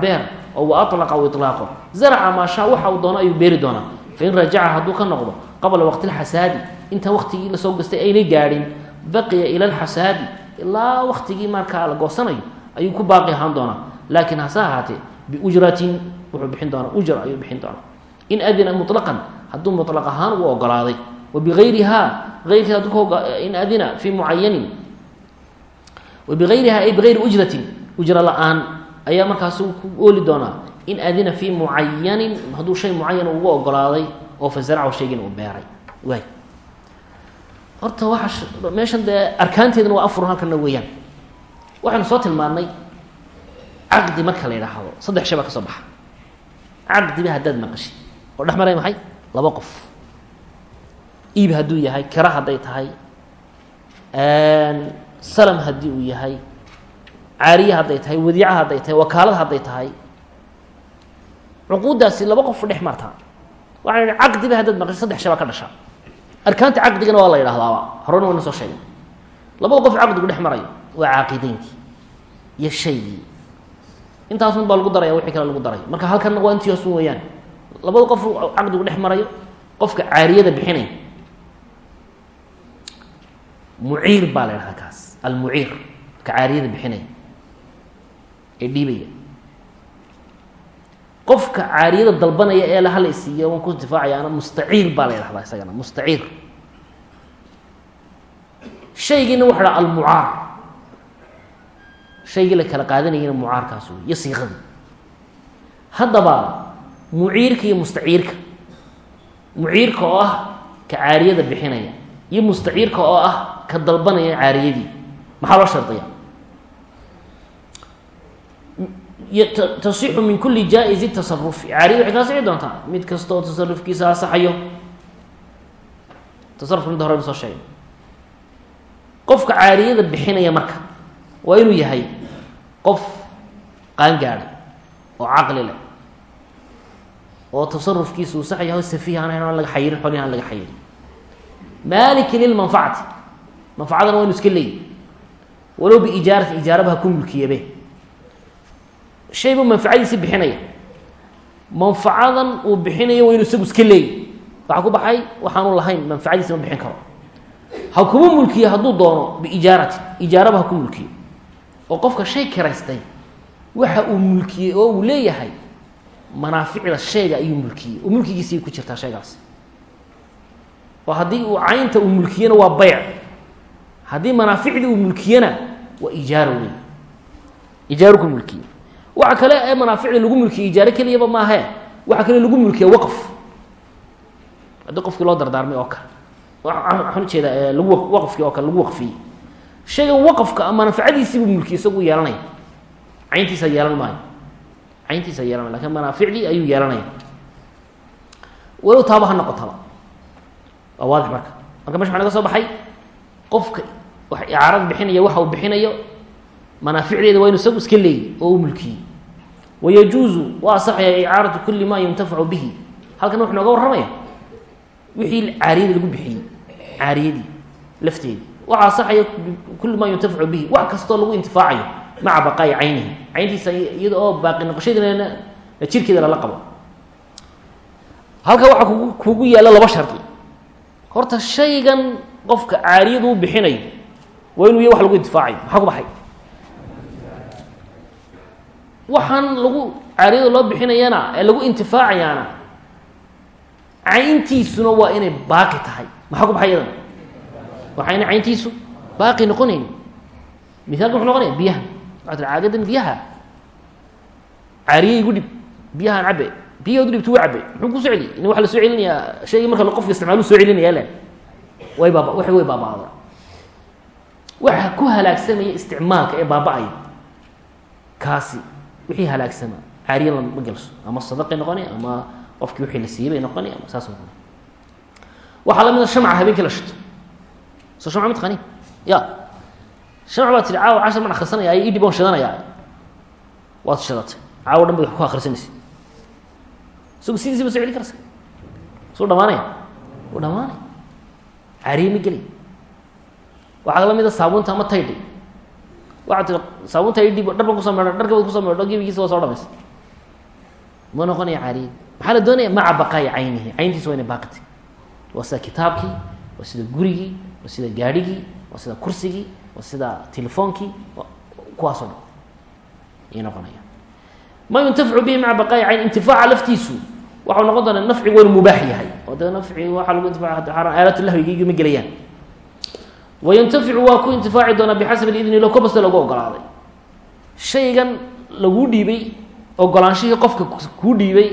beer oo wa alaqa ilaaqo zaraca maashaa waxa uu doono ayuu beeri doonaa. Fain rajaca hadduu ka noqdo qabla waqti lxasaadi intaan waktigii la soo gastay aynay gaadhin baqiya ila lxasaadi ilaa waktigii markaa la goosanayo ayuu ku baaqi ahaan doonaa. Laakiin hase ahaatee biujratin wuxuu bixin doonaa ujra ayuu bixin doonaa. In adina mulaqan hadduu mulaq ahaan uu ogolaaday. Wa bigayriha ayrkeed hadduu in adina fii mucayanin wa bigayriha ay bigayri ujratin ujra la'aan ayaa markaas ku ooli doonaa in adina fii mucayanin hadduu shay mucayan ugu ogolaaday oo fasarcahu shaygin uu beeray. Waay horta waxa meeshan dee arkaanteeduna waa afurun halkana weeyaan. Waxaynu soo tilmaannay caqdi marka la yidhaahdo. Saddex shay baa ka soo baxa. Caqdiba haddaad maqashid. Oo dhex maray maxay? Laba qof. Iib hadduu yahay kira hadday tahay. Salam haddii uu yahay caariye hadday tahay wadiica hadday tahay wakaalad hadday tahay cuquuddaasi laba qof dhex martaa waxaan idhi caqdiba haddaad maqasho saddex shabaa ka dhasha. Arkaanta caqdigana waa la yidhahdaaba horena wayna soo sheegay. Labada qof caqdigu dhex marayo waa caaqideyntii iyo shaygii. Intaasun baa lagu daraya wixii kale lagu daray. Marka halkanna waa intii hoosun weeyaan. Labada qof caqdigu dhex marayo qofka caariyada bixinaya muciir baa la ydhahdaa kaas. Almuciir ka caariyada bixinaya ee dhiibaya. Qofka caariyada dalbanaya ee la hala isiiya waan ku intifaacayaana mustaciir baa la ydhahdaa isagana mustaciir. Shaygiina waxa dha almucaar. Shaygii la kala qaadanayana mucaarkaas wey iyo siiqadii haddaba muciirka iyo mustaciirka. Muciirka oo ah ka caariyada bixinaya iyo mustaciirka oo ah ka dalbanaya caariyadii maxaa loo shardiya tasixu min kuli jaa-izi tasarufi caariyada waxay kaa sixi doontaa. Mid kasta oo tasarufkiisa asaxayo tasarufka midda horeynu soo sheegay qofka caariyada bixinaya marka waa inuu yahay qof qaangaada oo caqli leh oo tasarufkiisa uu sax yahay safiih aan ahayn aan laga xayirin xolin aan laga xayirin. Maaliki lilmanfacati manfacadana waa inu iska leeyi walow biijaarati ijaaraba ha ku mulkiyabe shaybuu manfacadiisi bixinaya. Manfacadan uu bixinayo waa inu isagu iska leeyi waxaa ku baxay waxaanu lahayn manfacadiisi ma bixin karo. Ha kuma mulkiyo hadduu doono biijaarati ijaaraba ha ku mulkiyo. Oo qofka shay kiraystay waxa uu mulkiyey oo uu leeyahay manaaficda shayga ayuu mulkiyey. Oo mulkigiisii ku jirtaa shaygaasi oo haddii uu waa bayc. Haddii manaaficdii uu mulkiyena waa ijaaro wey mulkiye waxa kale ee manaaficda lagu mulkiye ijaaro keliyaba maahe waxa kale lagu mulkiya waqf. Haddii qofkii loo dardaarmay oo kale. Waxaan u jeedaa lagu waqfkii oo kale lagu waqfiyey. Shaygan waqafka manfacadiisiibuu mulkiye isagu yeelanaya cayntiisa yeelan maayo cayntiisa yeelanay laakiin manaaficdii ayuu yeelanaya walow taaba ha noqotaba. Waa waadix marka. Marka meesha waxa naga soo baxay qofka wax icaarad bixinaya waxa uu bixinayo manaaficdeeda waa inu isagu iska leeyay oo u mulkiyey wayajuuzu waa asaxaya icaaratu kuli ma yuntafacu bihi halkan wuxu nooga warramaya wixii caariyada lagu bixiyey caariyadii lafteedii waxaa asaxaya kuli ma yuntafacu bihi wax kastoo lagu intifaacayo maca baqaa'i caynihi cayntiisa iyada oo baaqi qabo halka waxaa kugu kugu yaalla laba shardi horta shaygan qofka caariyadu u bixinayo waa inuu ya wax lagu intifaacayo maxaa ku baxay waxaan lagu caariyada loo bixinayana ee lagu intifaacayaana cayntiisuna waa inay baaqi tahay. Maxaa ku baxay iyadana waxayna cayntiisu baaqi noqonayn miaalka muxuu noqonaya biyaha. Caagadan biyaha. Caariye igu dhib. Biyahaan cabe biyaha u dhibtu wa cabe muxuu ku soo celiy in waa la soo celinayaa shaygii marka qofka isticmaalu soo celinaya le way baaba waxay way baaba-ada waxa ku halaagsamaya isticmaalka ee baaba-aya. Kaasi wixii halaagsama. Caariye lama gelso ama sadaqay noqonay ama qofkii wixii la siiyey bay noqonay ama saas noqonay waxaa la mid a shamca habeenkii la shito soo shamca mataqaani ya. Shamc baa tihi caawa cashar man akhrisanaya ay idhib on shidanayaa waad shidatay. Caawa dhan ba wax ku akhrisanaysa isagu sidiisi ba soo celi karsa suu dhamaanaya u dhamaanay caariye ma gelay waxaa la mid a saabuunta ama taydhi waxaa tii saabuunta idhib dhar ban kuso meedho dharka baad kuso meedho gebigiisa waa soo dhamaysa ma noqonaya caariye maxaa la doonaya maca baqaayi caynihi cayntiisa waa inay baaqitay waa sida kitaabkii waa sida gurigii waa sida gaadhigii waa sida kursigii waa sida telefoonkii kuwaasoo dhan ayay noqonaya ma yuntafacu bihi maca baqaayi cayn intifaaca laftiisu waxau noqon doonaa nafcigu waa inu mubaax yahay oo dee nafci waxaa lagu intifaca aalatulahwigii ma gelayaan wayantaficu waa ku intifaaci doonaa bixasabi lidni lo ka basta lagu ogolaaday shaygan laguu dhiibay ogolaanshihii qofka kuu dhiibay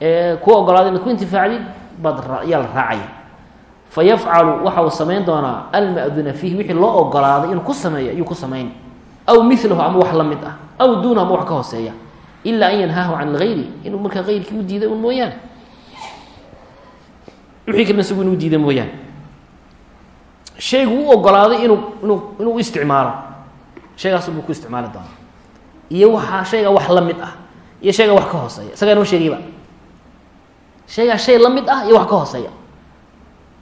ee kuu ogolaaday inaad ku intifaacdid baad yaa la raacaya fa yafcalu waxa uu samayn doonaa almaduna fiihi wixii loo ogolaaday inuu ku sameeyo ayuu ku samayn aw milahu ama wax la mid ah aw duunahu ama wax ka hooseeya ila an yanhaahu can lgayri inuu markaa mooyaane shaygu u ogolaaday inuu inuu inuu u isticmaalo. Shaygaas buu ku isticmaali doonaa. Iyo waxaa shayga wax la mid ah. Iyo shayga wax ka hooseeya. Isagaa noo sheegayba shaygaa shay la mid ah iyo wax ka hooseeya.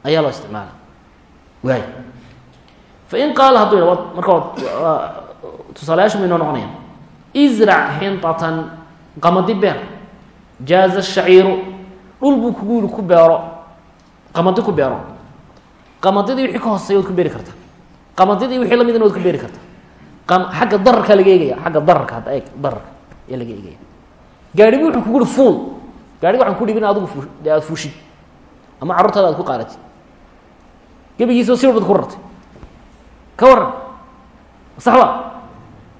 Ayaa loo isticmaala waay fain qaala hadduu yidha marka tusaalayaashu bay noo noqonayaan. Izrac xintatan qamadi beer. Jaaza shaciiru. Dhul buu kugu ku beero. Qamadi ku beero qamadidii wixii ka hooseeya waad ku beeri karta. Qamadidii wixii lamidna waad ku beeri karta. Xagga dararkaa laga eegaya xagga dararka hadda eeg dararka ayaa laga eegaya. Gaadhigu wuxuu kugu fuul. Gaadhiga waxaan ku dhibin adigu fu aada fuushid ama carruurtaada aad ku qaadatid gebigiisao si walbad ku rartay. Ka waran saxba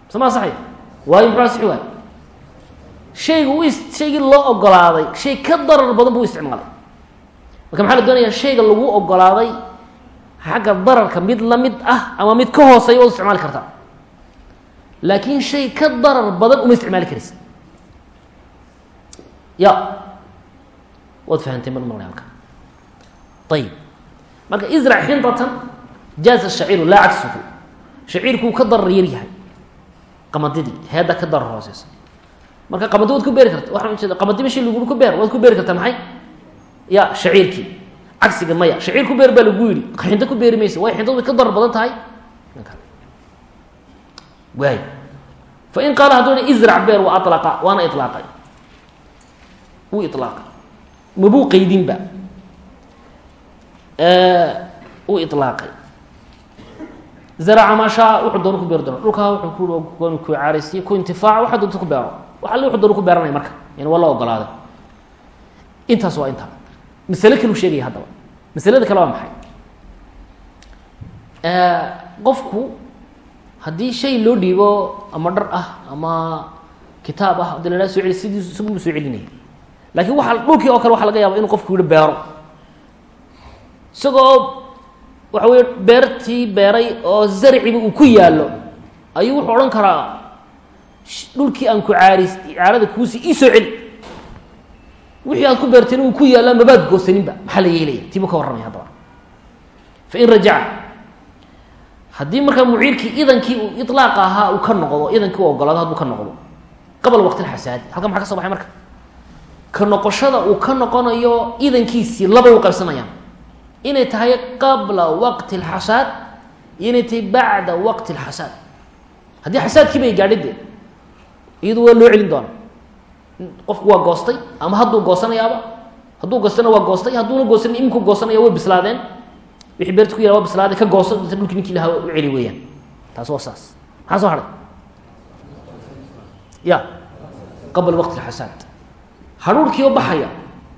samaa saxay waayo muxuu asixi waay? Shayga u shaygii loo ogolaaday. Shay ka darar badan buu isticmaalay. Marka maxaa la doonayaa? Shayga lagu ogolaaday xagga dararka mid la mid ah ama mid ka hooseeya waad isticmaali kartaa laakiin shay ka darar badan uma isticmaali karaysa. Ya. Waad fahamtay mar maqlay halka ayib marka israc xintatan jaaza shaciiru laa cagsuhu shaciirkuu ka darar yar yahay. Qamadidii heedda ka darar hooseysa marka qamadi waad ku beeri karta. Waxaan ujeeda qamadi meshi lagui ku beer waad ku beeri kartaa maxay? Ya shaciirkii cagsiga maya. Shaciir ku beer baa lagu yidhi xinto ku beeri way ka darar badan tahay. Waay fain qaala hadduu izrac beer wa alaqa waana ilaaqay wuu ilaaqay mabuu qaydinba. Wuu ilaaqay zaraca maa shaa wuxuu doonu ku beeri doona dhulkaa wuxuu ku ku ku caaraysiye ku intifaac waxa doonta ku beero. Wax alle wuxuu doonu ku beeranaya marka yani waa la ogolaaday intaas waa intaa masale kaleu sheegaya haddaba. Masalada kale waa maxay? Qofku haddii shay loo dhiibo ama dhar ah ama kitaab ah haddii la haha so celi sidii isagubu soo celinaya laakiin waaa dhulkii oo kale waxa laga yaaba inu qofku yihi beero. Isagoo waxa weye beertii beeray oo zarciba uu ku yaallo ayuu wuxuu odhan karaa dhulkii aan ku caarada kuusi ii soo celi wixii aad ku beerteen uu ku yaallaa mabaad goosaninba? Maxaa la yeelaya tiibuu ka warramaya haddaba fain rajaca haddii markaa muciirkii idankii uu ilaaqa ahaa uu ka noqdo idankii u ogolaado hadduu ka noqdo. Qabla waqtilxasaadi halkan maxaa ka so baxay marka? Ka noqoshada uu ka noqonayo idankiisii labay u qaybsamayaan inay tahay qabla waqti اlxasaad iyo inay tahay bacda waqti اlxasaad haddii xasaadkii bay gaadhay de iyadu waa loo celin doona qofku waa goostay ama hadduu goosanayaaba hadduu goostana waa goostay hadduuna goosanin iminku goosanaya way bislaadeen. Wixii beerta ku yala waa bislaaday ka gooso data dhulki ninkii lahaa u celi weeyaan. Taas waa saas. Maxaa soo haray ya qabla waqti اlxasaad hadhuurkii oo baxaya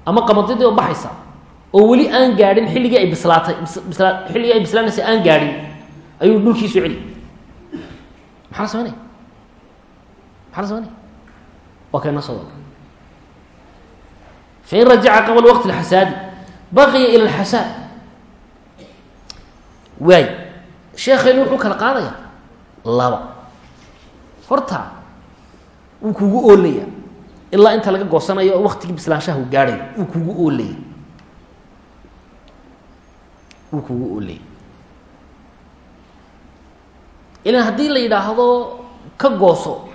ama qamadidii oo baxaysa oo weli aan gaadhin xilligii ay bislaatay bisla xilligii ay bislaanaysa aan gaadhin ayuu dhulkii soo celi. Maxaa la sameynaya? Maxaa la sameynaya waa kay noo soo wada fain rajaca qabla waqti اlxasaadi baqiya ila اlxasaad waay sheekheenu wuxuu kala qaadaya laba horta wuu kugu oolaya ilaa inta laga goosanayo oo waktigii bislaanshaha uu gaadhayo wuu kugu oolaya wuu kugu oolaya ilan haddii la yidhaahdo ka gooso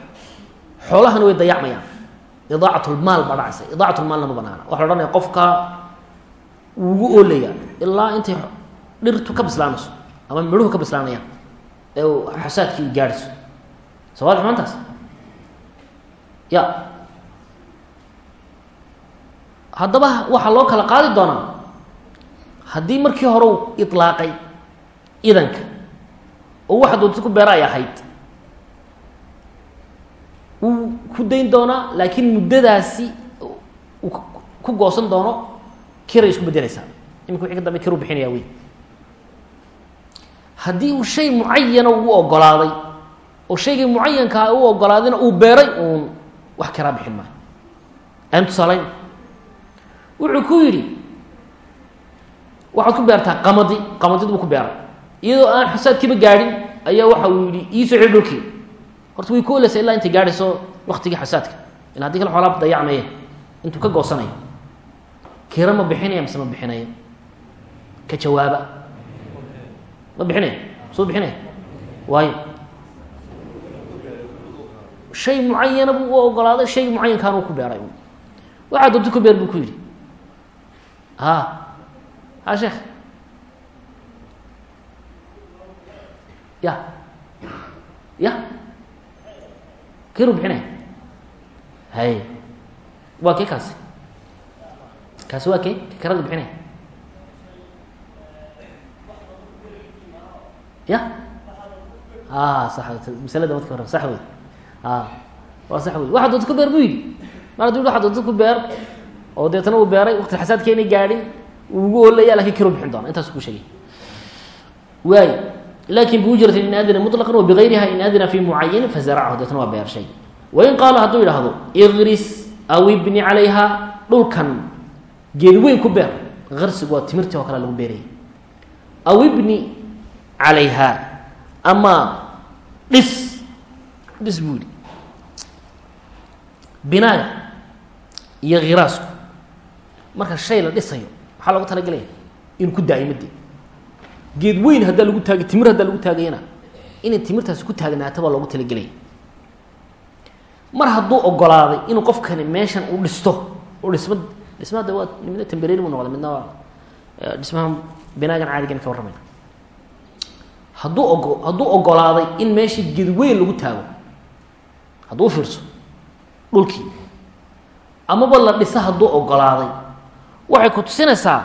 xoolahana way dayacmayaan. Idaacatlmaal baa dhacaysa. Idaacatlmaalna ma banaana. Waxa la odhanaya qofka wuugu oolaya ilaa intay dhirtu ka bislaanayso ama midhuhu ka bislaanayaan ee uu xasaadkii gaadhayso soo waadix ya. Haddaba waxaa loo kala qaadi doonaa haddii markii hore u ilaaqay idanka oo waxa doonta ku beera ay ahayd wuu ku dayn doonaa laakiin muddadaasi uu ku goosan doono kiray isku bedelaysaa imika wixii ka dambe kiruu bixinaya wey haddii uu shay mucayana ugu ogolaaday oo shaygii mucayankaa u ogolaadayna uu beeray uun wax kiraa bixin maayo aan tusaalayn. Wuxuu ku yidhi waxaad ku beertaa qamadi qamadid ku beeray. Iyadoo aan xasaadkiiba gaadhin ayaa waxa uu yidhi iisoo dhulkii horta way ku oleysaa illaa intay gaadhayso waktigii xasaadka. Ila haddii kale xoolaa dayacmaya intuu ka goosanayo. Kira ma bixinaya mise ma bixinayo ka jawaaba. Ma bixinaya? Soo bixinaya? Waayo. Shay mucayana buu u ogolaaday shay mucayankaana ku beeray waxaa doonta ku beer buu ku yidhi. Ha. Ha sheekh. Ya. Ya kiru bixinaya hay waa kee kaasi? Kaasi waa kee? Karada bixinaya ya? A sax masalada madka hore sax wey a waa sax wey waxaa beer buu yidhi. Mar haduu waxaa doonta ku beer oo deetana uu beeray waqti xasaadkeena gaadhin uu ugu olaya laakiin bixin doona. Intaas ku sheegay. Waay laakiin biujrati in adina muطlaqan wa bigayriha in adina fi mucayinin fazarachu deetana waa beershay wain qaala hadduu yidhaahdo igris aw ibni calayha dhulkan geed weyn ku beer arsigu waa timirtii oo kale lagu beerayay aw ibni calayha ama dhis dhis buu yihi binaaga iyo khiraasku marka shay la dhisayo maxaa loogu talagelaya inuu ku daa'imade geed weyn haddaa lagu taagay timir haddaa lagu taagayana inay timirtaasi ku taagnaato baa loogu talagelaya mar hadduu ogolaaday inuu qofkani meeshan uu dhisto u dhisma dhismada waa midna tembereeri buu noqday midna waa dhismaha binaagan caadigan ka warramayna hadduu ogo hadduu ogolaaday in meeshii geed weyn lagu taago hadduu ufiirso dhulkii amaba la dhisa hadduu ogolaaday waxay ku tusinaysaa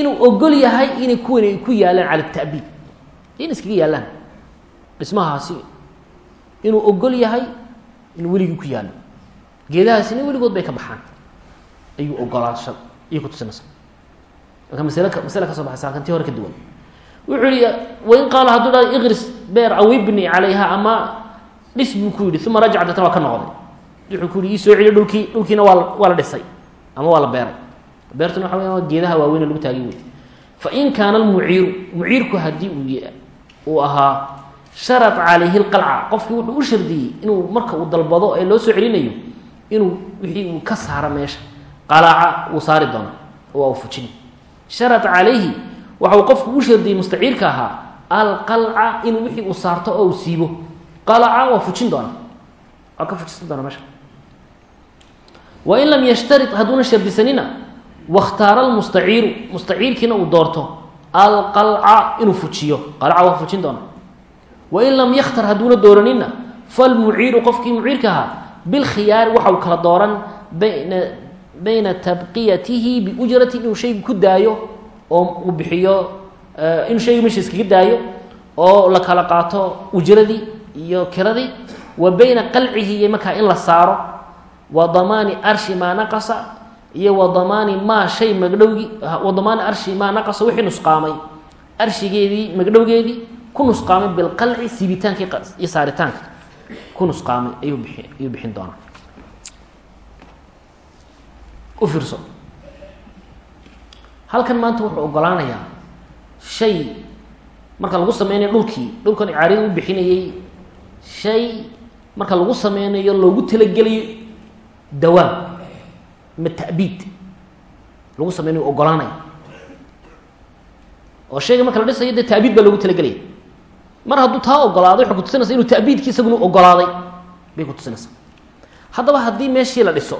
inuu ogol yahay inay kuwani ay ku yaalaan cala ta'biid. In iskaga yaallaan dhismahaasi. Inuu ogol yahay in weligii ku yaallo. Geedahaasina weligood bay ka baxaan. Ayuu ogolaasha ayay ku tusinaysaa marka masle masale ka soo baxaysa halkan tii hore ka duwan. Wuxuu yihi wain qaala hadduu dha igris beer aw ibni calayha ama dhis buu ku yidhi uma rajac deetna waa ka noqday. Wuxuu ku yihi ii celiyo dhulkii dhulkiina waa la dhisay ama waa la beeray beertuna waxa weya geedaha waaweyne lagu taagay wey fain kaana almuciiru muciirku haddii uu uu ahaa sharat calayhi lqalca qofkii wuxuu u shardiyey inuu marka uu dalbado ee loo soo celinayo inuu wixii uu ka saaro meesha. Qalaaca wuu saari doona oo uu fujin sharat calayhi waxa uu qofku u shardiyey mustaciirka ahaa alqalca inuu wixii uu saarto oo uu siibo. Qalaca waa fujin doona waa ka fujisan doona meesha. Wain lam yashtarit hadduuna shardisanina wakhtaara almustaciiru mustaciirkiina uu doorto alqalca inuu fujiyo qalca waa fujin doona wain lam yakhtar hadduuna dooranina falmuciiru qofkii muciirka ahaa bilkhiyaari waxa uu kala dooran bayna bayna tabqiyatihi biujrati inuu shaygu ku daayo oo uu bixiyo inuu shaygu meesha iskaga daayo oo la kala qaato ujradii iyo kiradii wa bayna qalcihi iyo in la saaro wa damaani arshi maa naqasa iyo wa damaani maa shay magdhowgii wa damaani arshi maa naqasa wixii nusqaamay. Arshigeedii magdhowgeedii ku nusqaamay bilqalci siibitaankii iyo saaritaanka ku nusqaamay ayuu bixi ayuu bixin doonaa. U fiirso. Halkan maanta wuxuu ogolaanayaa shay marka lagu sameynayo dhulkii dhulkan icaarida u bixinayey shay marka lagu sameynayo loogu talagelayo dawaam ma ta'biid. Lagu sameynayo ogolaanaya oo shayga marka la dhisayo dee ta'biid baa loogu talagelaya mar hadduu taa ogolaaday waxay kutusinaysa inuu ta'biidkii isaguna ogolaaday bay kutusinaysaa haddaba haddii meeshii la dhiso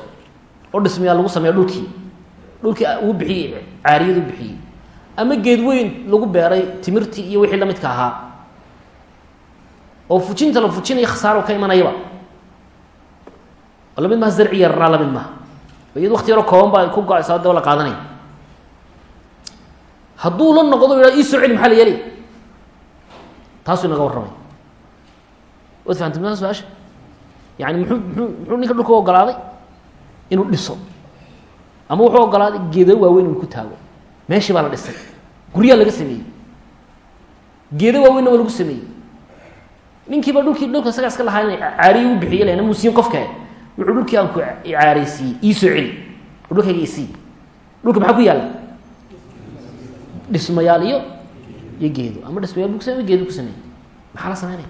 oo dhismayaa lagu sameeyo dhulkii dhulkii uu bixiyey caariyadu bixiyey ama geed weyn lagu beeray timirtii iyo wixii lamidka ahaa oo fujinta la fujinayo khasaaro ka imanayaba oo la mid maha zarci yararaa la mid maha iyad wakti yaroo kooban baa ku go'aysa daba la hadduu la noqdo yidhah ii soo celi maxaa la yeelay taasuu inaga warramay. Waad fahamtay maa su'aasha? Yani muxuu muxuu muxuu ninka dhulka ogolaaday? Inuu dhiso. Ama wuxuu ogolaaday geedo waaweyn inuu ku taago. Meeshii baa la dhisay. Guryaa laga sameeyey. Geedo waaweynna waa lagu sameeyey. Ninkiiba dhulkii dhulka isagaa iska lahaa ina caariyi u bixiye lena muusiin qofka wuxuu dhulkii aan ku icaareysiiyey ii soo celi oo dhulka maxaa ku yaalla dhismayaal iyo iyo geedo. Ama dhismayaal bu kusamey geedo ku sameeyey. Maxaa la sameynaya?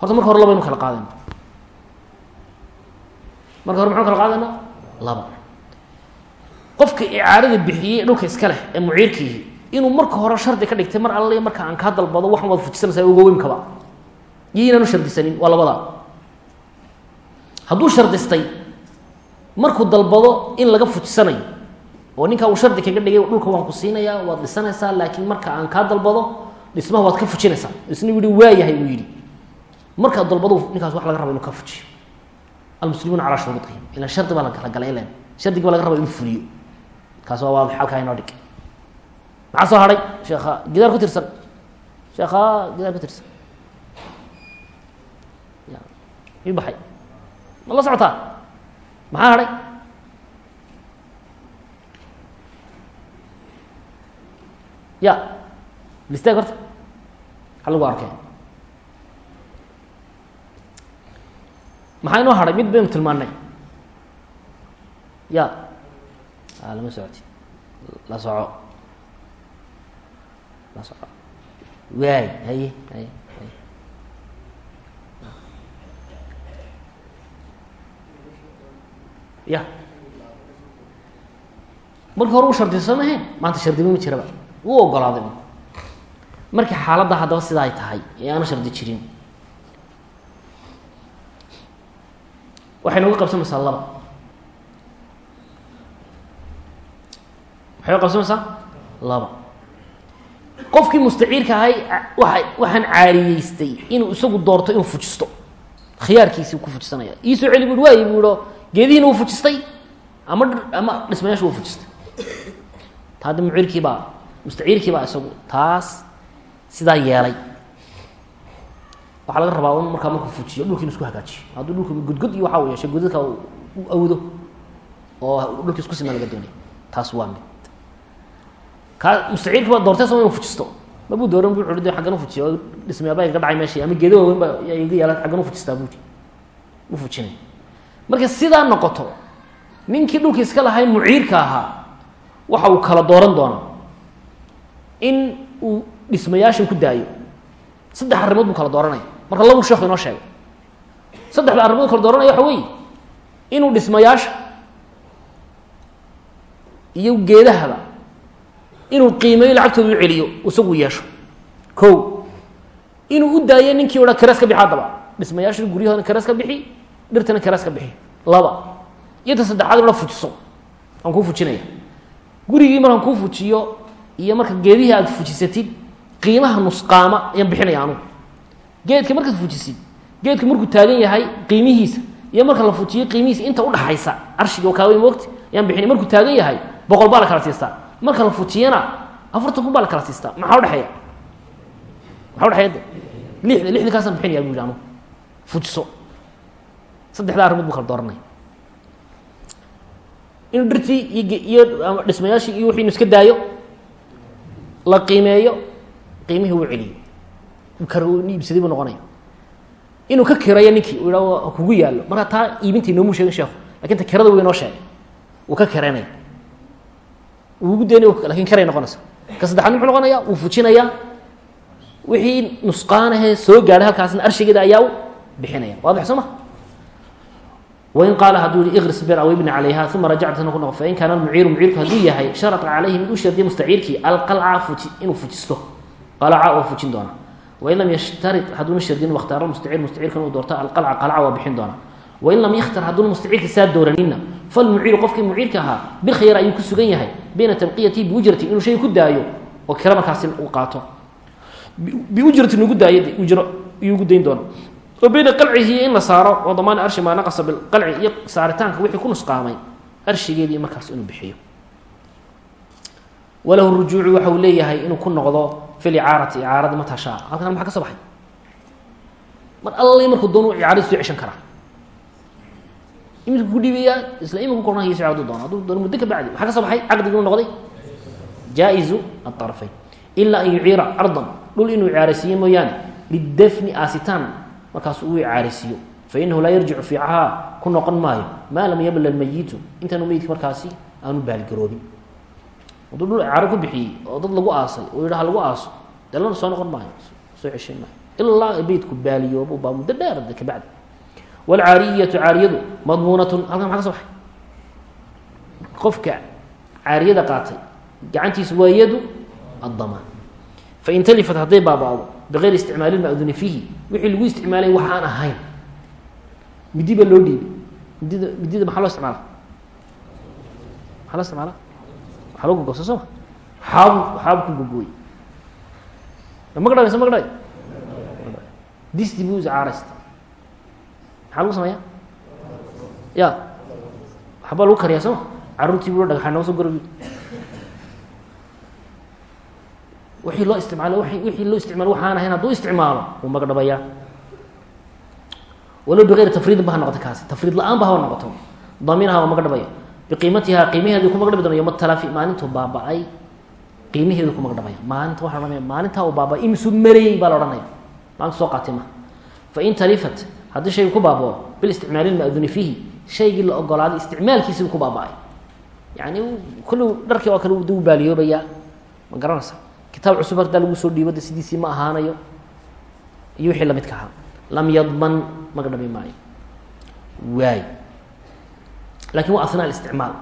Horta marka hore laba aynu kala qaadayno marka hore maxanu kala qaadayna laba. Qofka icaarada bixiyey dhulka iska leh ee muciirkiihi inuu marka hore shardi ka dhigtay mar alle marka aan kaa dalbado waxan waad fujisanaysaa ogoweymkaba iyo inaanu shardisanin waa labadaa hadduu shardistay markuu dalbado in laga fujisanayo oo ninkaa uu shardi kaga dhigay dhulka waan ku siinayaa waad dhisanaysaa laakiin marka aan kaa dalbado dhismaha waad ka fujinaysaa. Isna yihi waayahay uu yidhi. Markaa dalbado ninkaas wax laga raba inuu ka fujiyo. Almuslimuuna calaa shuruuطihim ilan shardi baa la galay ilan shardigii baa laga raba inuu fuliyo. Kaas waa waadix halkaa inoo dhig. Maxaa soo hadhay sheekha gidaar ku tirsan. Sheekha gidaar ku tirsan. Ya baxay ma la socotaa? Maxaa hadhay ya listaag horta maxaa lagu arkay. Maxaa inoo hadhay mid baynu tilmaanay ya. A lama socoti la soco. La soco. Waay haye haye haye ya. Markii hore u shardisa mahe? Maanta shardimo ma jiraba. Wuu ogolaaday markii xaaladda haddaba sida ay tahay ee aana shardi jirin. Waxay nooga qabsamaysaa laba. Waxay noga qabsamaysaa laba. Qofkii mustaciirka ahay waa waxaan caariyeystay inuu isagu doorto inuu fujisto. Khiyaarkiisii ku fujisanaya iisoo celi bui waayi bu iho geedihiina wuu fujistay ama ama dhismayaashu wuu fujistay. Taadda muciirkii baa mustaciirkii baa isagu taas sidaa yeelay. Waxaa laga rabaa un markaa markuu fujiyo dhulki inu isku hagaajiyo. Hadduu dhulku godgod iyo waxaa yeeshay godadka u awdo oo dhulki isku sima laga doonay. Taas waa mid. Kaa mustaciirkii baa doortay sama inu fujisto. Mabuu dooran bu de aggan ufujiya oo dhismeaba iga dhacay meesha ama geeda waaweyn ba iga yaalla aggan ufujistaa buui u marka sidaa noqoto ninkii dhulka iska lahay muciirka ahaa waxa uu kala dooran doonaa in uu dhismayaashan ku daayo. Saddex arrimood buu kala dooranaya. Marka labu sheekhu inoo sheegay. Saddexda arrimood kala dooranaya waxa weeye inuu dhismayaasha iyo geedahaba inuu qiimeeyo lacagtooda u celiyo isagu yeesho. Ko inuu u daayo ninkii odha karees ka bixi haddaba. Dhismayaasha guryahoodana karees ka bixi dhirtana karees ka bixi. Laba iyo ta saddexaad odha fujiso aan kuu fujinaya. Gurigii markaan kuu fujiyo iyo marka geedihii aad fujisatid qiimaha nusqaama ayaan bixinaya anugu. Geedka markaad fujisid geedka markuu taagan yahay qiimihiisa iyo marka la fujiyo qiimihiisa inta udhaxaysa carshiga oo kaaweyn moogta ayaan bixinay. Markuu taagan yahay boqol baa la kala siistaa. Marka la fujiyana afartan kun baa la kala siistaa. Maxaa udhexeeya maxaa udhexeeya de lixda lixda bixinaya bu yidhi anugu. Fujiso saddexdaa arrimood buu kala dooranaya inuu dhirtii iyo dhismayaashii iyo wixii inu iska daayo la qiimeeyo qiimihii uu celiyo. Kar iibsaday buu noqonaya inuu ka kirayo ninkii u yidhah kugu yaallo. Marka taa iibinta inoomu sheegin sheekhu laakiin ta kirada wuu inoo sheegay. Wuu ka kiraynaya wuu ugu daynay laakiin kiray noqonaysa. Ka saddexaad muxuu noqonaya wuu fujinayaa wixii nusqaanahee soo gaadhay halkaasna arshigeeda ayaa u bixinaya. Waadix ma wain qaala hadduu yihi iqris bir aw ibni calayha uma rajactana ku noqo fain kaana almuciiru muciirku hadduu yahay sharata calayhi mid u shardiya mustaciirkii alqalca fuji inuu fujisto qalca oo fujin doona wain lam yashtarit hadduuna shardin wakhtaara mustaciir mustaciirkan uu doorto alqalca qalca waa bixin doona wain lam yakhtar hadduuna mustaciirka saa dooranina falmuciiru qofkii muciirka ahaa bilkhiyar ayuu ku sugan yahay bayna tabqiyatihi biujrati inuu shay ku daayo oo kira markaasi uu qaato biujratin ugu daayo ujro iyuu ugu dayn doona wa bayna qalcihi in la saaro oo damaana arshi maa naqasa bilqalci iyo saaritaanka wixii ku nusqaamay arshigeedii markaas inuu bixiyo. Walahu rujuucu waxa uu leeyahay inuu ku noqdo fi licaarati icaaradi mataa shaa halkan maxaa ka soo baxay? Mar alla markuu doonu icaaradi soo ceshan karaa. Imika ku dhiibayaa isla imika ku kornahayso haduu doono hadduu doono muddo ka bacdi maxaa ka soo baxay? Caqdigi uu noqday? Jaa-izu aطarfayn ilaa an yuciira cardan dhul inuu icaaraysiiyo mooyaane lidafni aasitaan markaas uu icaaraysiiyo fainahu laa yarjicu fiicahaa ku noqon maayo. Maa lam yabla mayitu intaanu meydki markaasi aanu dhul icaaro ku bixiyey oo dad lagu aasay oo yidhaha lagu aaso dee lana soo noqon maayo soo ceshan maayo. Ilaa beydku baaliyoobo baa muddo dheer de kabacdi waalcaariyatu caariyadu madmuunatun halkan maxa ka so qofka caariyada qaatay gacantiisu waa yadu addamaan. Fain talifat hadday baaba-do bigayri isticmaali lma'duuni fiihi wixii lagu isticmaalay wax aan ahayn midi baa loo dhiibay midida midida maxaa loo isticmaala maxaa loo isticmaala waxaa loo gogobsa soo ma xaabu xaabu ku gogooy magdhabay so magdhabay disdi buu iscaaraysta maxaa lagu sameeya ya waxbaa lagu kariyaa soo ma carruurtii buu dhagaxa nooga soo gorobi wixii loo isticmaalo wixii loo isticmaalo waxaan ahayn hadduu isticmaalo wuu magdhabayaa walow bigayri tafriidin ba noqoto kaasi. Tafriid la'aan noqoto. Daminaha waa magdhabaya biqiimatiha qiimaheedu ku magdhabi doona yoma talafi maalintuu baaba-ay. Qiimaheedu ku magdhabaya maalinta waxa ohanaya maalintaa uu baaba-ay. Imisuu baa la odhanaya maalinta soo qaatay ma. Fain talifat haddii shaygu ku baabao bilisticmaali lma'duuni fiihi. Shaygii la ogolaaday isticmaalkiisibu ku baaba-ay. Yani dharkii oo kale u duu baaliyoobayaa ma garanaysa kitaab cusub haddaa lagu soo dhiibo de sidiisii ma ahaanayo. Iyo wixii lamidka ahaa. Lam yadman magdhabi maayo. Waay. Lakin waa asnaa isticmaal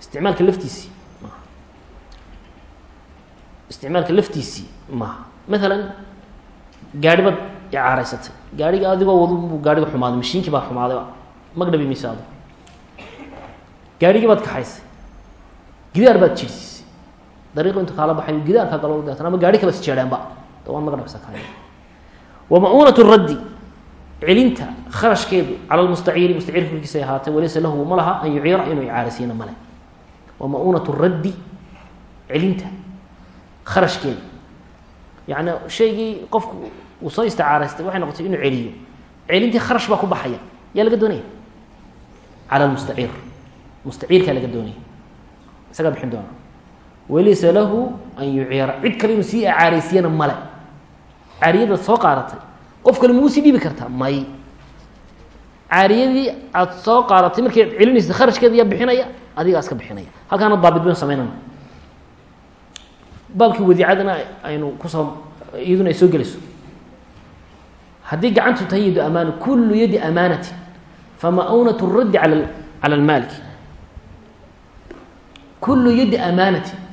isticmaalka laftiisii maaha isticmaalka laftiisii maaha maalan gaari baad icaaraysatay gaariga adigoo wadu buu gaariga xumaaday. Mashiinkii baa xumaadayba magdhabi maysa ado gaarigii baad kaxaysay. Gidaar baad jirsiisay dariiqu intu kaala baxay gidaarkaa galo deetan ama gaari kala isjeedheenba da waan magdhabsa kaay wa ma-uunat raddi celinta kharashkeedu cala lmustaciiri mustaciirka korkiisa ay ahaatay walaysa lahu ma laha an yuciira inuu icaarisiina male. Wa ma-uunat raddi celinta kharashkeedu. Yani shaygii qofku uu soo isticaaraystay waxay noqotay inuu celiyo. Celintii kharash baa ku baxaya yaa laga doonaya? Cala lmustaciir mustaciirkaa laga doonaya. Isagaa bixin doona walaysa lahu an yuciira. Cid kale inuu sii icaaraysiyana male caariyadaad soo qaadatay. Qof kale muu dhiibi kartaa? May. Caariyadii aad soo qaadatay markay celinaysa kharashkeeda yaa bixinaya adigaa iska bixinaya. Halkaana daabit baynu samaynana baabkii wadiicadana aynu ku soo iyaduna ay soo gelayso. Haddii gacantu tahay yadu amaano kullu yadi amaanati fama-unat raddi al cala almaaliki kullu yadi amaanati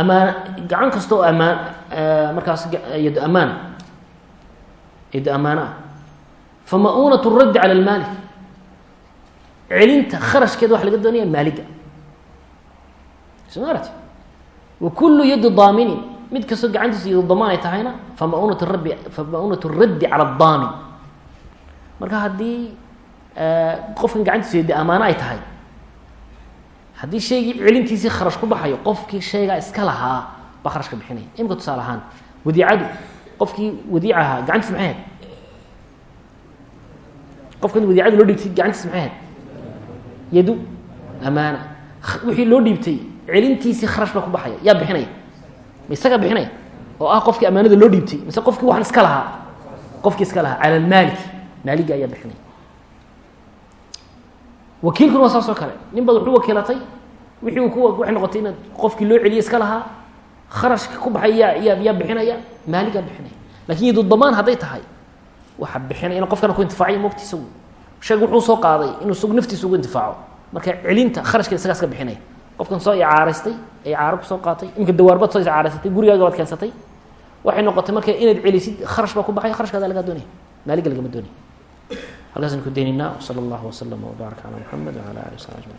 amaan gacan kasta oo amaan markaas yadu amaan. Yadu amaano ah. Fama-unat raddi cala almaalik celinta kharashkeeda waxa laga doonaya maaliga. Somaarati wa kullu yadi daaminin. Mid kastoo gacantiisa yadu damaan ay tahayna fama-unat rabi fama-unat raddi cala adaamin marka haddii qofkan gacantiisa yadi amaano ay tahay haddii shaygii celintiisii kharash ku baxayo qofkii shaygaa iska lahaa baa kharash ka bixinaya. Imika tusaale ahaan wadiicadu qofkii wadiica ahaa gacantiis maxay ahayd? Qofkan wadiicada loo dhiibtay gacantiis maxay ahayd? Yadu amaana wixii loo dhiibtay celintiisii kharash baa ku baxaya yaa bixinaya. Ma isagaa bixinaya? Oo ah qofkii amaanada loo dhiibtay mise qofkii waxaan iska lahaa? Qofkii iska lahaa cala almaaliki maaligi ayaa bixinaya wakiilkuna waa saas oo kale. Nin baad wuxuu wakiilatay wixii uu ku waxay noqotay inaad qofkii loo celiye iska lahaa kharashka ku baxay yaa yaa yaa bixinaya maaligaa bixinaya. Lakin yadu damaan hadday tahay waxa bixinaya ina qofkana ku intifaaciy mogti isagu sheeg wuxuu soo qaaday inuu isagu naftiisa ugu intifaaco. Marka celinta kharashkeeda isagaas ka bixinaya qofkan soo icaaraystay ee icaaro ku soo qaatay imika dawaarbaad soo icaaraysatay gurigaaga baad keensatay. Waxay noqotay marka inaad celisid kharash baa ku baxay kharashkaada lagaa doonaya maaliga lagama doonaya halkaasaan ku daynaynaa wsala allahu waslama wbaarak calaa muxamed wcala alih wasabi ajmaciin